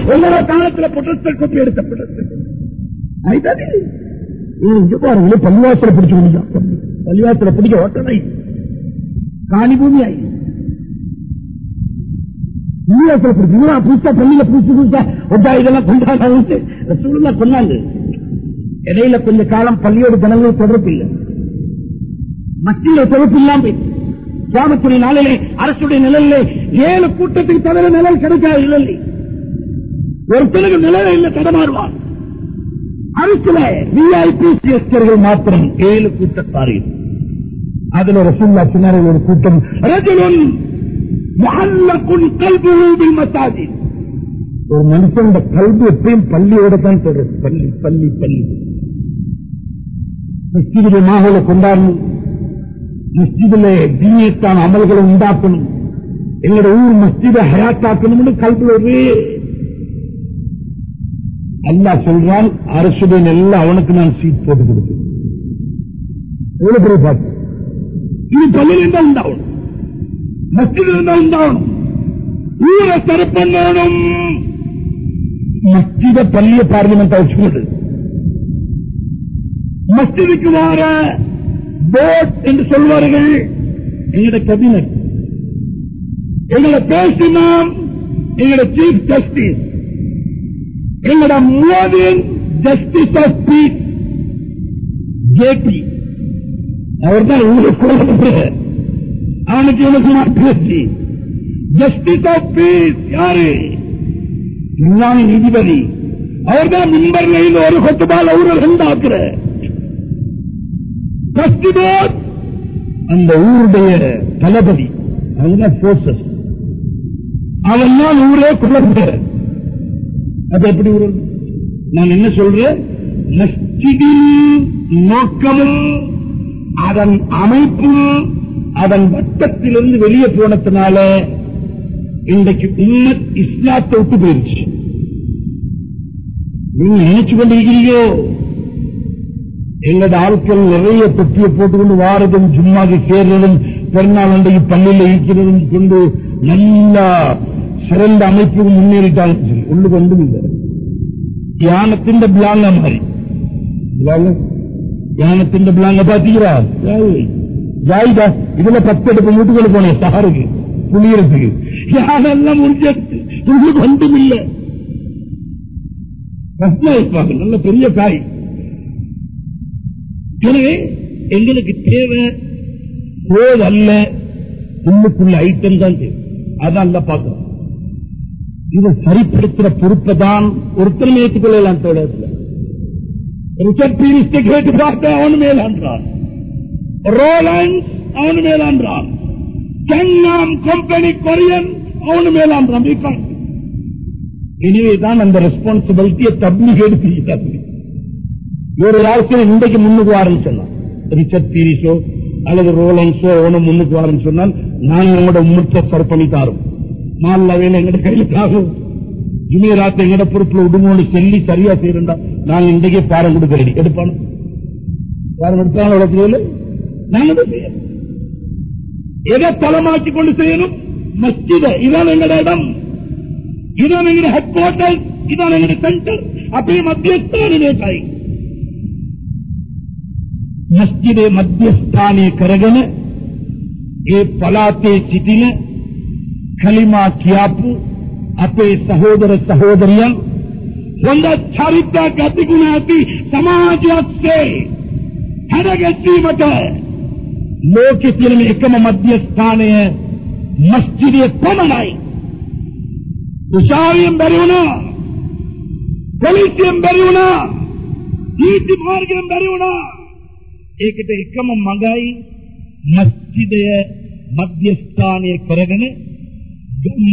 எங்களோட காலத்தில் புற்றத்தில் கொப்பி எடுக்கப்பட்டது? பள்ளிவாசல பிடிச்சு முடியும் பள்ளிவாசல பிடிக்க ஓட்டனை காணி பூமி ஆயி பள்ளிவாசல பிடிச்சு புதுசா பள்ளியில புதுசு புதுசா ஒட்டா இதெல்லாம் கொண்டாடுறது சூழ்நிலை கொண்டாங்க இடையில கொஞ்ச காலம் பள்ளியோட ஜனங்கள் தொடர்பு இல்லை மத்தியில தொடர்பு இல்லாம கிராமத்துடைய நாளிலே அரசுடைய நிலையிலே ஏழு கூட்டத்துக்கு தவிர நிழல் கிடைக்காது இல்லை ஒருத்தனுக்கு நிழல இல்லை தடமாறுவான் அரசுல விஐபி சிஎஸ்கர்கள் மாத்திரம் ஏழு கூட்டத்தாரில் அதுல ஒரு சுல்லா சின்னாரில் ஒரு கூட்டம். ரஜுலன் முஹல்லகுன் கல்புஹு ஒரு மனுஷன் கல்வி எப்பயும் பள்ளியோட தான் தொடரும். பள்ளி பள்ளி பள்ளி. மஸ்ஜிதிலே மாகோல கொண்டாடணும். மஸ்ஜிதிலே தீனியத்தான அமல்களை உண்டாக்கணும். எங்களோட ஊர் மஸ்ஜிதை ஹயாத்தாக்கணும்னு கல்வி ஒரே அல்லா சொல்றான் அரசுடன் எல்லாம் அவனுக்கு நான் சீட் போட்டு கொடுத்தேன் எவ்வளவு பெரிய இது பள்ளியில் இருந்தா உண்டாகணும். மஸ்ஜிதில் இருந்தா உண்டாகணும். ஊரை சரி பண்ணணும். மஸ்ஜித பள்ளிய பார்லிமெண்ட் வச்சுக்கொண்டு. மஸ்ஜிதுக்கு வார போட் என்று சொல்வார்கள் எங்களோட கபினர் எங்களை பேசினோம் எங்களோட சீஃப் ஜஸ்டிஸ் எங்களோட மோதின் ஜஸ்டிஸ் ஆஃப் பீஸ் ஜேபி அவர் தான் உங்களுக்கு அவனுக்கு இவனுக்கு பேசி. ஜஸ்டிஸ் ஆஃப் பீஸ் யாரு? இஸ்லாமிய நீதிபதி. அவர் அவர்தான் மின்பர்ல ஒரு கொத்துபால் அவர்கள் உண்டாக்குற. கஸ்டிபோர்ட் அந்த ஊருடைய தளபதி. அவங்க போர்சஸ் அவன் தான் ஊரே குழந்தை. அது எப்படி உறவு நான் என்ன சொல்றேன்? மஸ்ஜிதின் நோக்கமும் அதன் அமைப்பும் அதன் வட்டத்திலிருந்து வெளியே போனதுனால இன்றைக்கு உம்மத் இஸ்லாத்தை விட்டு போயிருச்சு. நீங்க நினைச்சு கொண்டிருக்கிறீங்களோ எங்களோட ஆட்கள் நிறைய தொப்பியை போட்டுக்கொண்டு வாரதும் சும்மாக்கு சேர்றதும் பெருநாள் அன்றைக்கு பள்ளியில் இருக்கிறதும் கொண்டு நல்லா சிறந்த அமைப்புக்கு முன்னேறிட்டாங்க சரி உள்ளுக்கு ஒன்றும் இல்லை. தியானத்தின் பிளாங்க மாதிரி. தியானத்தின் பிளாங்க பாத்தீங்களா? ஜாயிதா இதுல பத்து எடுப்பு வீட்டுக்குள்ள போனேன் சாருக்கு புளியறதுக்கு யாரெல்லாம் முடிஞ்சது உங்களுக்கு ஒன்றும் இல்லை நல்ல பெரிய காய் எனவே எங்களுக்கு தேவை போது அல்ல உள்ளுக்குள்ள ஐட்டம் தான் தேவை. அதான் பார்க்கிறோம் இதை சரிப்படுத்துற பொறுப்பை தான் ஒருத்தரும் ஏற்றுக்கொள்ளலாம் ரிச்சர்ட் பீரிஸ்டை கேட்டு பார்த்து அவனு மேலான்றான் ரோலன்ஸ் அவனு மேலான்றான் கங்காம் கம்பெனி கொரியன் அவனு மேலான்றான் எனவேதான் அந்த ரெஸ்பான்சிபிலிட்டியை தப்பி எடுத்து வேறு யாருக்கும் இன்றைக்கு முன்னுக்கு வாரன்னு சொன்னான். ரிச்சர்ட் பீரிஸோ அல்லது ரோலன்ஸோ அவனும் முன்னுக்கு வாரன்னு சொன்னால் நான் உங்களோட உம்மத்தை சர்ப்பணி பண்ணி தாரும். மால்ல வேலை எங்கட கையில தாகும் ஜுமியராத்த எங்கட பொறுப்புல விடுமோன்னு சொல்லி சரியா செய்யறா நான் இன்றைக்கே பாடம் கொடுக்கறேன் எடுப்பானு? பாடம் எடுத்தாலும் வளர்க்கல நாங்க செய்யணும்? எதை தளமாக்கி கொண்டு செய்யணும்? மஸ்ஜித இதான் எங்கட இடம். இதான் எங்கட ஹெட் குவார்டர் இதான் எங்கட சென்டர் அப்படி மத்தியஸ்தானே தாய் ಮಸ್ಜಿದೆ ಮಧ್ಯಸ್ಥಾನಿ ಕರಗನ ಈ ಪಲಾತೆ කලිමා කියාපු අපේ සහෝදර සහෝදරියන් හොඳ චරිත ගතිගුණ ඇති සමාජයක්සේ හැඩගැස්වීමට ලෝකෙ තියෙන එකම මධ්‍යස්ථානය මස්ජිදය පමණයි උසාවියෙන් බැරි වුණා පොලිසියෙන් බැරි වුණා නීති මාර්ගයෙන් බැරි වුණා ඒකට එකම මඟයි මස්ජිදය මධ්‍යස්ථානය කරගෙන பேசி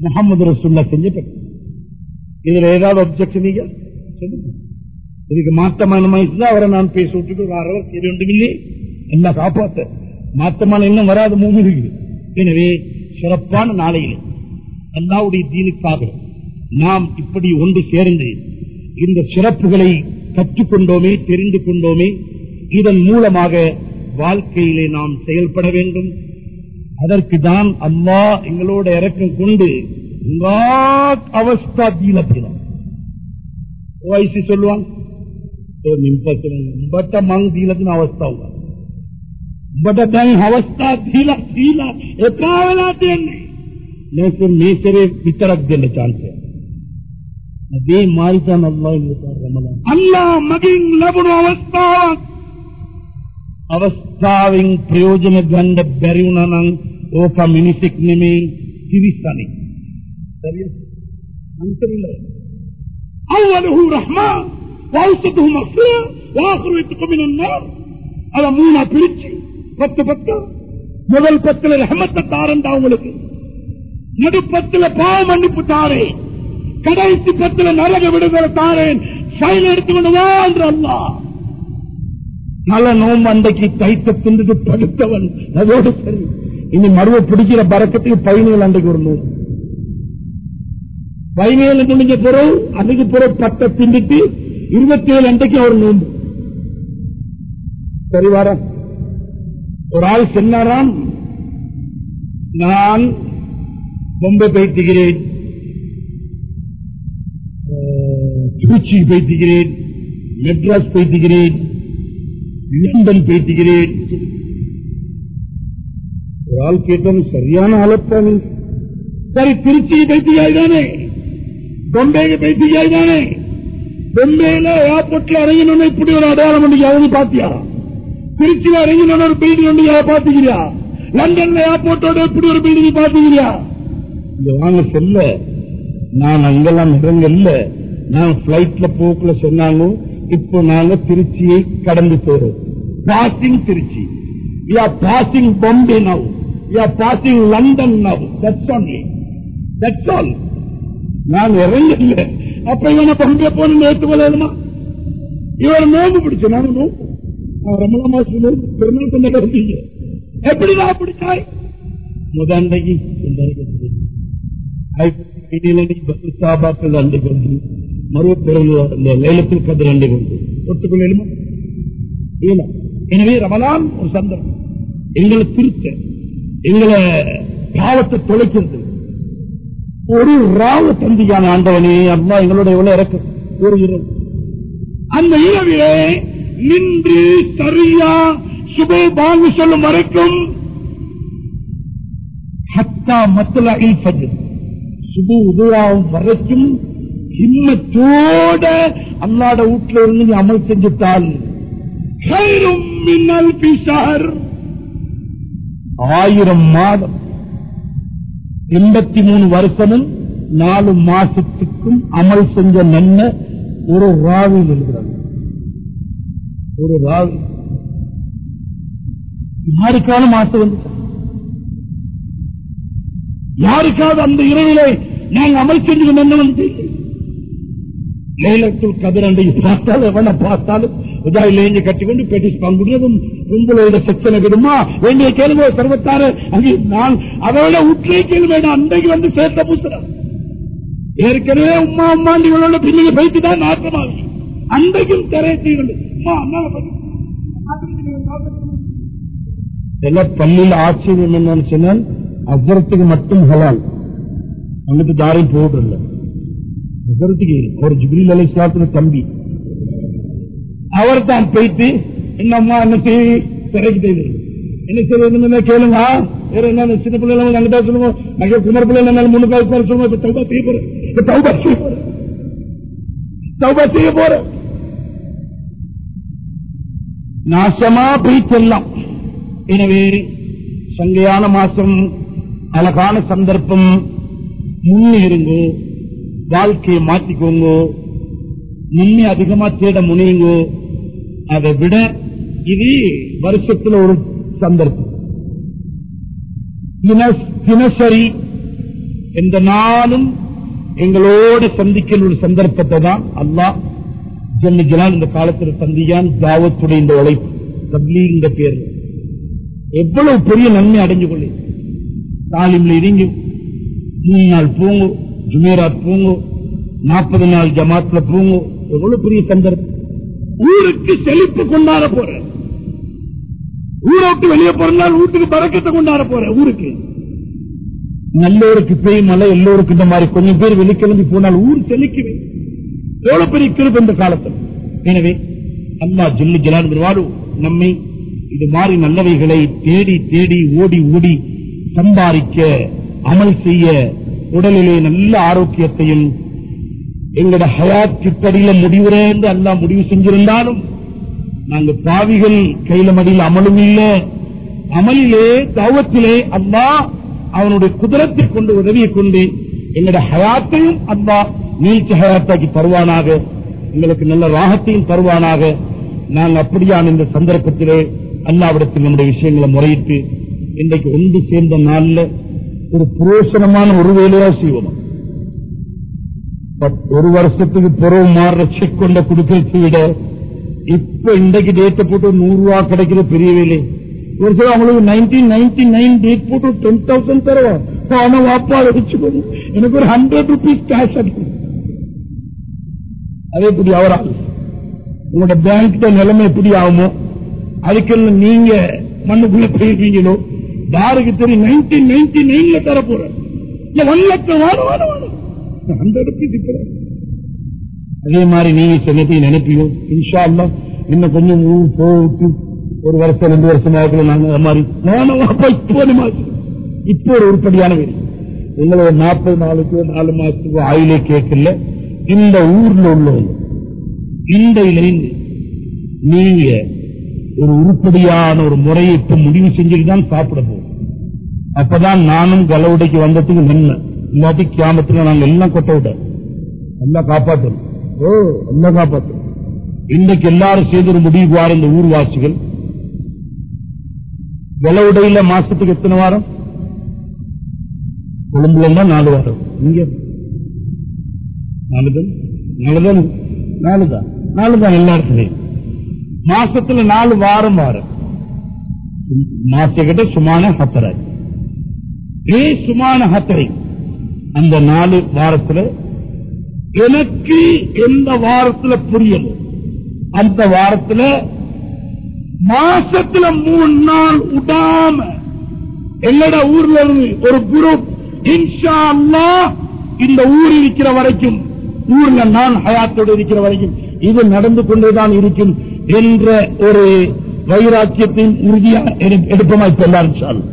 முகமது ரசுல்லா செஞ்சு இதுல ஏதாவது அப்செக்ஷன் சொல்லுங்க இதுக்கு மாற்றமான மனசுதான் அவரை நான் பேசி விட்டுட்டு வாரவர் வேண்டும் என்ன காப்பாத்த மாற்றமான இன்னும் வராது மூமிருக்கு எனவே சிறப்பான நாளையில் அல்லாவுடைய தீனுக்காக நாம் இப்படி ஒன்று சேர்ந்து இந்த சிறப்புகளை கற்றுக்கொண்டோமே தெரிந்து கொண்டோமே இதன் மூலமாக வாழ்க்கையிலே நாம் செயல்பட வேண்டும். அதற்கு தான் அல்லா எங்களோட இறக்கம் கொண்டு அவஸ்தா தீலத்தினார் வயசு சொல்லுவான் બટ માંગ ધીલકની અવસ્થા હોય બટ કઈ અવસ્થા ધીલા ધીલા એટલા આવેલા તે નહીં મેસરે વિતરક દેને ચાલશે ಅದೇ ಮಾರಿತಾನಲ್ಲ ಇಲ್ಲ ಸರ್ ರಮಲ ಅಲ್ಲ ಮಗಿಂಗ್ ಲಬಡು ಅವಸ್ಥಾ අවස්ථාවෙන් பிரயோஜன கண்ட බැරි වුණා නම් ඕක මිනිසෙක් නෙමෙයි තිරිසනෙක්. හරිද? අන්තරිලයි. අවවලහු பிரிச்சு பத்து பத்து முதல் பத்துல ரஹமத்தை தாரண்டா உங்களுக்கு நடுப்பத்துல பாவ மன்னிப்பு தாரேன் கடைசி பத்துல நரக விடுதலை தாரேன் சைல எடுத்துக்கொண்டு வாழ்ற அல்லாஹ் நல்ல நோம்பு அன்றைக்கு தைத்த தின்றுட்டு படுத்தவன். அதோடு சரி. இனி மருவ பிடிக்கிற பறக்கத்துக்கு பதினேழு அன்றைக்கு ஒரு நோம்பு பதினேழு முடிஞ்ச பிறகு அதுக்கு பிறகு பத்த திண்டுட்டு இருபத்தி ஏழு அன்றைக்கு அவர் நோம்பு. சரி வர ஒரு ஆள் சொன்னாராம் நான் பொம்பை பைத்துகிறேன் திருச்சி பைத்துகிறேன் மெட்ராஸ் பைத்துகிறேன் மீண்டும் பேசுகிறேன். ஒரு ஆள் கேட்டோம் சரியான ஆளத்தான் சரி திருச்சி பேசுகிறாய் தானே பொம்பேக்கு பேசுகிறாய் தானே பொம்பேல ஏர்போர்ட்ல இறங்கினோன்னு இப்படி ஒரு அடையாளம் பண்ணி யாவது பாத்தியா? திருச்சியில இறங்கினோன்னு ஒரு பில்டிங் ஒன்று பாத்துக்கிறியா? லண்டன்ல ஏர்போர்ட்டோட எப்படி ஒரு பில்டிங் பாத்துக்கிறியா? இங்க வாங்க சொல்ல. நான் அங்கெல்லாம் இடங்கள்ல நான் பிளைட்ல போக்குல சொன்னாங்க இப்போ நாங்க திருச்சியை கடந்து போறோம். Passing Trichy. We are passing Bombay now we are passing London now that's only that's all நான் இறங்கல. அப்ப இவனை பம்பே போன ஏற்றுக்கொள்ளணுமா இவர் நோம்பு பிடிச்ச நான் நோம்பு ரமண மாசம் நோம்பு பெருமாள் கொண்ட கருத்தீங்க எப்படி நான் பிடிச்சாய்? முதண்டைக்கு சாபாக்கள் அண்டை கொண்டு மறுபிறகு லைலத்தில் கதிர் அண்டை கொண்டு. ஒத்துக்கொள்ளுமா எனவே ரமலான் ஒரு சந்தர்ப்பம். எங்களை திருத்த எங்களை பாவத்தை தொலைக்கிறது. ஒரு ராவ தந்தியான ஆண்டவனே அம்மா எங்களுடைய எவ்வளவு ஒரு இரவு. அந்த இரவிலே நின்று சரியா சுபை பாங்கு சொல்லும் வரைக்கும் ஹத்தா மத்தலா சுபு உதவாவும் வரைக்கும் ஹிம்மத்தோட அல்லாட வீட்டுல இருந்து நீ அமல் செஞ்சுட்டால் ஆயிரம் மாதம் எண்பத்தி மூணு வருஷமும் நாலு மாசத்துக்கும் அமல் செஞ்ச நன்மை ஒரு ராவில் எழுதுறாங்க ஒரு ராவி. யாருக்கான மாசம் வந்து யாருக்காவது அந்த இரவிலே நாங்கள் அமல் செஞ்சு நன்மை வந்து லேலத்தில் கதிரண்டை பார்த்தாலும் எவனை பார்த்தாலும் உதாரிலேஞ்சு கட்டிக்கொண்டு பெட்டிஸ் பங்குடுறதும் உங்களோட செக்ஷனை விடுமா? வேண்டிய கேளுங்க சர்வத்தாறு அங்கே நான் அதோட உற்றே கேள்வி அன்றைக்கு வந்து சேர்த்த புத்தகம் ஏற்கனவே உமா அம்மாண்டிகளோட பிள்ளைங்க போயிட்டு தான் நாட்டமாகும் அன்றைக்கும் திரையீர்கள் எல்லா பள்ளியில் ஆச்சரியம் என்னன்னு சொன்னால் அவ்வளத்துக்கு மட்டும் ஹலால். அங்கிட்டு தாரையும் போடுறல அசரத்துக்கு ஒரு ஜிபிரில் அலை இஸ்லாத்துல தம்பி. அவர் தான் போயிட்டு என்னம்மா என்ன செய்ய திரைக்கு செய்து என்ன செய்யறது கேளுங்க வேற என்ன சின்ன பிள்ளைங்க அங்கிட்ட சொல்லுவோம் நாங்க குமர் பிள்ளை என்ன மூணு கால் பேர் சொல்லுங்க இப்ப தௌபா செய்ய போறோம் இப்ப தௌபா செய்ய போறோம் தௌபா செய்ய போறோம் நாசமா போய் செல்லாம் எனவே சங்கையான மாசம் அழகான சந்தர்ப்பம் முன்னேறுங்கோ. வாழ்க்கையை மாற்றிக்கோங்க. நன்மை அதிகமா தேட முனையுங்க. அதை விட இது வருஷத்துல ஒரு சந்தர்ப்பம். தினசரி எந்த நாளும் எங்களோடு சந்திக்கிற ஒரு சந்தர்ப்பத்தை தான் அல்லாஹ் ஜல்லு இந்த காலத்தில் சந்தியான் தாவத்துடைய இந்த உழைப்பு தப்லீங்கிற பேர். எவ்வளவு பெரிய நன்மை அடைஞ்சு கொள்ளு தாலிம்ல இறங்கி மூணு நாள் பூங்கு ஜுமேராத் பூங்கோ நாற்பது நாள் ஜமாத்ல பூங்கோ எவ்வளவு பெரிய சந்தர்ப்பம் ஊருக்கு செழிப்பு கொண்டாட போற. ஊரை விட்டு வெளியே போறதுனால வீட்டுக்கு பறக்கத்தை கொண்டாட போற ஊருக்கு. நல்லோருக்கு பெய் மழை எல்லோருக்கு இந்த மாதிரி கொஞ்சம் பேர் வெளிக்கிழந்து போனால் ஊர் செழிக்குவே எவ்வளவு பெரிய கிருப்பு இந்த காலத்தில். எனவே அல்லா ஜில்லு ஜலான் நம்மை இது மாதிரி நல்லவைகளை தேடி தேடி ஓடி ஓடி சம்பாதிக்க அமல் செய்ய உடலிலே நல்ல ஆரோக்கியத்தையும் எங்களோட ஹயாத் கிட்டடியில முடிவுறே என்று அல்லா முடிவு செஞ்சிருந்தாலும் நாங்க பாவிகள் கையில மடியில் அமலும் இல்லை. அமலிலே தௌவத்திலே அல்லா அவனுடைய குதிரத்தை கொண்டு உதவியை கொண்டு எங்களுடைய ஹயாத்தையும் அல்லா நீச்ச ஹயாத்தாக்கி தருவானாக. எங்களுக்கு நல்ல ராகத்தையும் தருவானாக. நாங்கள் அப்படியான இந்த சந்தர்ப்பத்திலே அல்லாவிடத்தில் நம்முடைய விஷயங்களை முறையிட்டு இன்றைக்கு ஒன்று சேர்ந்த நாள்ல ஒரு புரோசனமான ஒரு வேலையா செய்வோம்? ஒரு வருஷத்துக்கு பிறகு மாறுற செக் கொண்ட கொடுக்கறதை விட இப்ப இன்றைக்கு டேட்டை போட்டு நூறு ரூபா கிடைக்கிற பெரிய வேலை. ஒரு சில அவங்களுக்கு நைன்டீன் நைன்டி நைன் டேட் போட்டு டென் தௌசண்ட் தருவோம் ஆனா வாப்பா வச்சுக்கணும் எனக்கு ஒரு ஹண்ட்ரட் ருபீஸ் கேஷ் அடிக்கும் அதே எப்படி அவரால்? உங்களோட பேங்க் நிலைமை எப்படி ஆகுமோ? அதுக்கு நீங்க மண்ணுக்குள்ள போயிருக்கீங்களோ? யாருக்கு தெரியும்? நைன்டீன் நைன்டி நைன்ல தர போற இல்ல ஒன் லட்சம் வாரம் வாரம் வாரம் ஹண்ட்ரட் ருபீஸ் அதே மாதிரி நீங்க சொன்னதையும் நினைப்பியோ? இன்ஷா அல்லாஹ் இன்னும் கொஞ்சம் போட்டு ஒரு வருஷம் ரெண்டு வருஷம் ஆகல நாங்க அது மாதிரி நானும் அப்பா இப்போ ஒரு இப்போ ஒரு உருப்படியான வேலை எங்களை ஒரு நாற்பது நாளுக்கு நாலு மாசத்துக்கு ஆயிலே கேட்கல. இந்த ஊர்ல உள்ளவங்க இந்த இருந்து நீங்க ஒரு உருப்படியான ஒரு முறையை இப்ப முடிவு செஞ்சுட்டு தான் சாப்பிட போகும் அப்பதான் நானும் கலவுடைக்கு வந்ததுக்கு நின்று இல்லாட்டி கிராமத்துல நாங்க எல்லாம் கொட்ட விட்டோம். எல்லாம் காப்பாற்றணும். ஓ எல்லாம் காப்பாற்றணும். இன்றைக்கு எல்லாரும் செய்த ஒரு முடிவு வார இந்த ஊர்வாசிகள். விளவுடையில மாசத்துக்கு எத்தனை வாரம்? கொழும்புல தான் நாலு வாரம். இங்க? நாலு நாலுதான். நாலு தான் நாலு தான் நாலு தான் எல்லா இடத்துலையும். மாசத்துல நாலு வாரம் வாரம் மாசக்கிட்ட சுமான ஹத்தரை ஏ சுமான ஹத்தரை? அந்த நாலு வாரத்துல எனக்கு எந்த வாரத்துல புரியல. அந்த வாரத்துல மாசத்துல மூணு நாள் விடாம எங்கட ஊர்ல இருந்து ஒரு குரூப் இன்ஷா இந்த ஊர் இருக்கிற வரைக்கும் ஊர்ல நான் ஹயாத்தோடு இருக்கிற வரைக்கும் இது நடந்து கொண்டேதான் இருக்கும். என்ற ஒரு வைராக்கியத்தின் உறுதியா எடுப்போமா இப்ப எல்லாரும்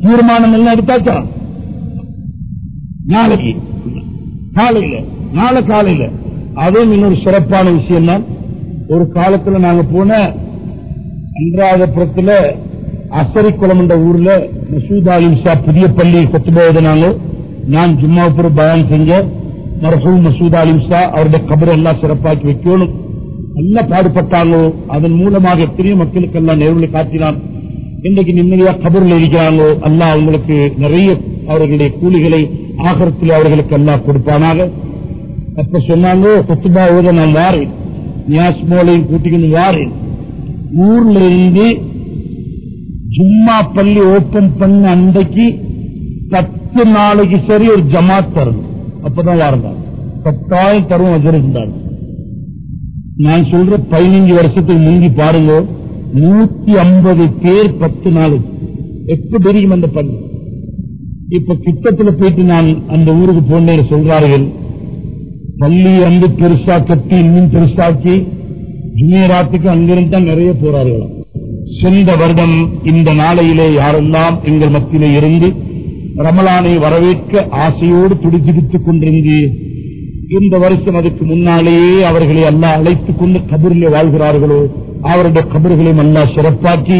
தீர்மானம் எல்லாம் எடுத்தாச்சா? நாளைக்கு. காலையில. நாளை காலையில. அதுவும் இன்னொரு சிறப்பான விஷயம் தான் ஒரு காலத்துல நாங்க போன அன்றாதபுரத்துல அசரிக்குளம் என்ற ஊர்ல மசூதா அலிம் புதிய புதிய பள்ளி கொத்துபோவதனால நான் ஜும்மாவுக்கு பயன் செஞ்ச மரசூ மசூதா அலிம் அவருடைய கபரை எல்லாம் சிறப்பாக்கி வைக்கணும். நல்லா பாடுபட்டாங்களோ அதன் மூலமாக எத்தனையோ மக்களுக்கு எல்லாம் நேர்வழி காட்டினான். இன்றைக்கு நிம்மதியா கபரில் இருக்கிறாங்களோ அல்லா அவங்களுக்கு நிறைய அவர்களுடைய கூலிகளை ஆகரத்தில் அவர்களுக்கு எல்லாம் கொடுப்பானாக. அப்ப சொன்னாங்க கொத்துபா ஓத நான் வாரேன். நியாஸ்மோலையும் கூட்டிக்கின்னு வாரேன். ஊர்ல இருந்து ஜும்மா பள்ளி ஓபன் பண்ண அன்றைக்கு பத்து நாளைக்கு சரி ஒரு ஜமாத் தரணும். அப்பதான் வாழ்ந்தார் பத்தாயிரம் தரும் வச்சிருந்தாங்க நான் சொல்ற பதினஞ்சு வருஷத்துக்கு முந்தி பாருங்க நூத்தி ஐம்பது பேர் பத்து நாளைக்கு எப்படி தெரியும் அந்த பள்ளி இப்ப கிட்டத்துல போயிட்டு நான் அந்த ஊருக்கு போனேன் சொல்றார்கள். பள்ளி வந்து பெருசா கட்டி இன்னும் பெருசாக்கி ஜுனியராத்துக்கு அங்கிருந்து தான் நிறைய போறார்களாம் சென்ற வருடம் இந்த நாளையிலே யாரெல்லாம் எங்கள் மத்தியிலே இருந்து ரமலானை வரவேற்க ஆசையோடு துடிதுடித்துக் கொண்டிருந்தேன் இந்த வருஷம் அதுக்கு முன்னாலேயே அவர்களை அல்லாஹ் அழைத்துக் கொண்டு கபரிலே வாழ்கிறார்களோ அவருடைய கபர்களையும் அல்லாஹ் சிறப்பாக்கி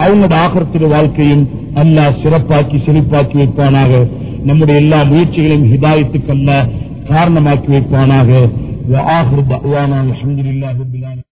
அவங்களோட ஆகரத்தில வாழ்க்கையும் அல்லாஹ் சிறப்பாக்கி செழிப்பாக்கி வைப்பானாக நம்முடைய எல்லா முயற்சிகளையும் ஹிதாயத்துக்கு அல்லாஹ் காரணமாக்கி வைப்பானாக وآخر دعوانا الحمد لله رب العالمين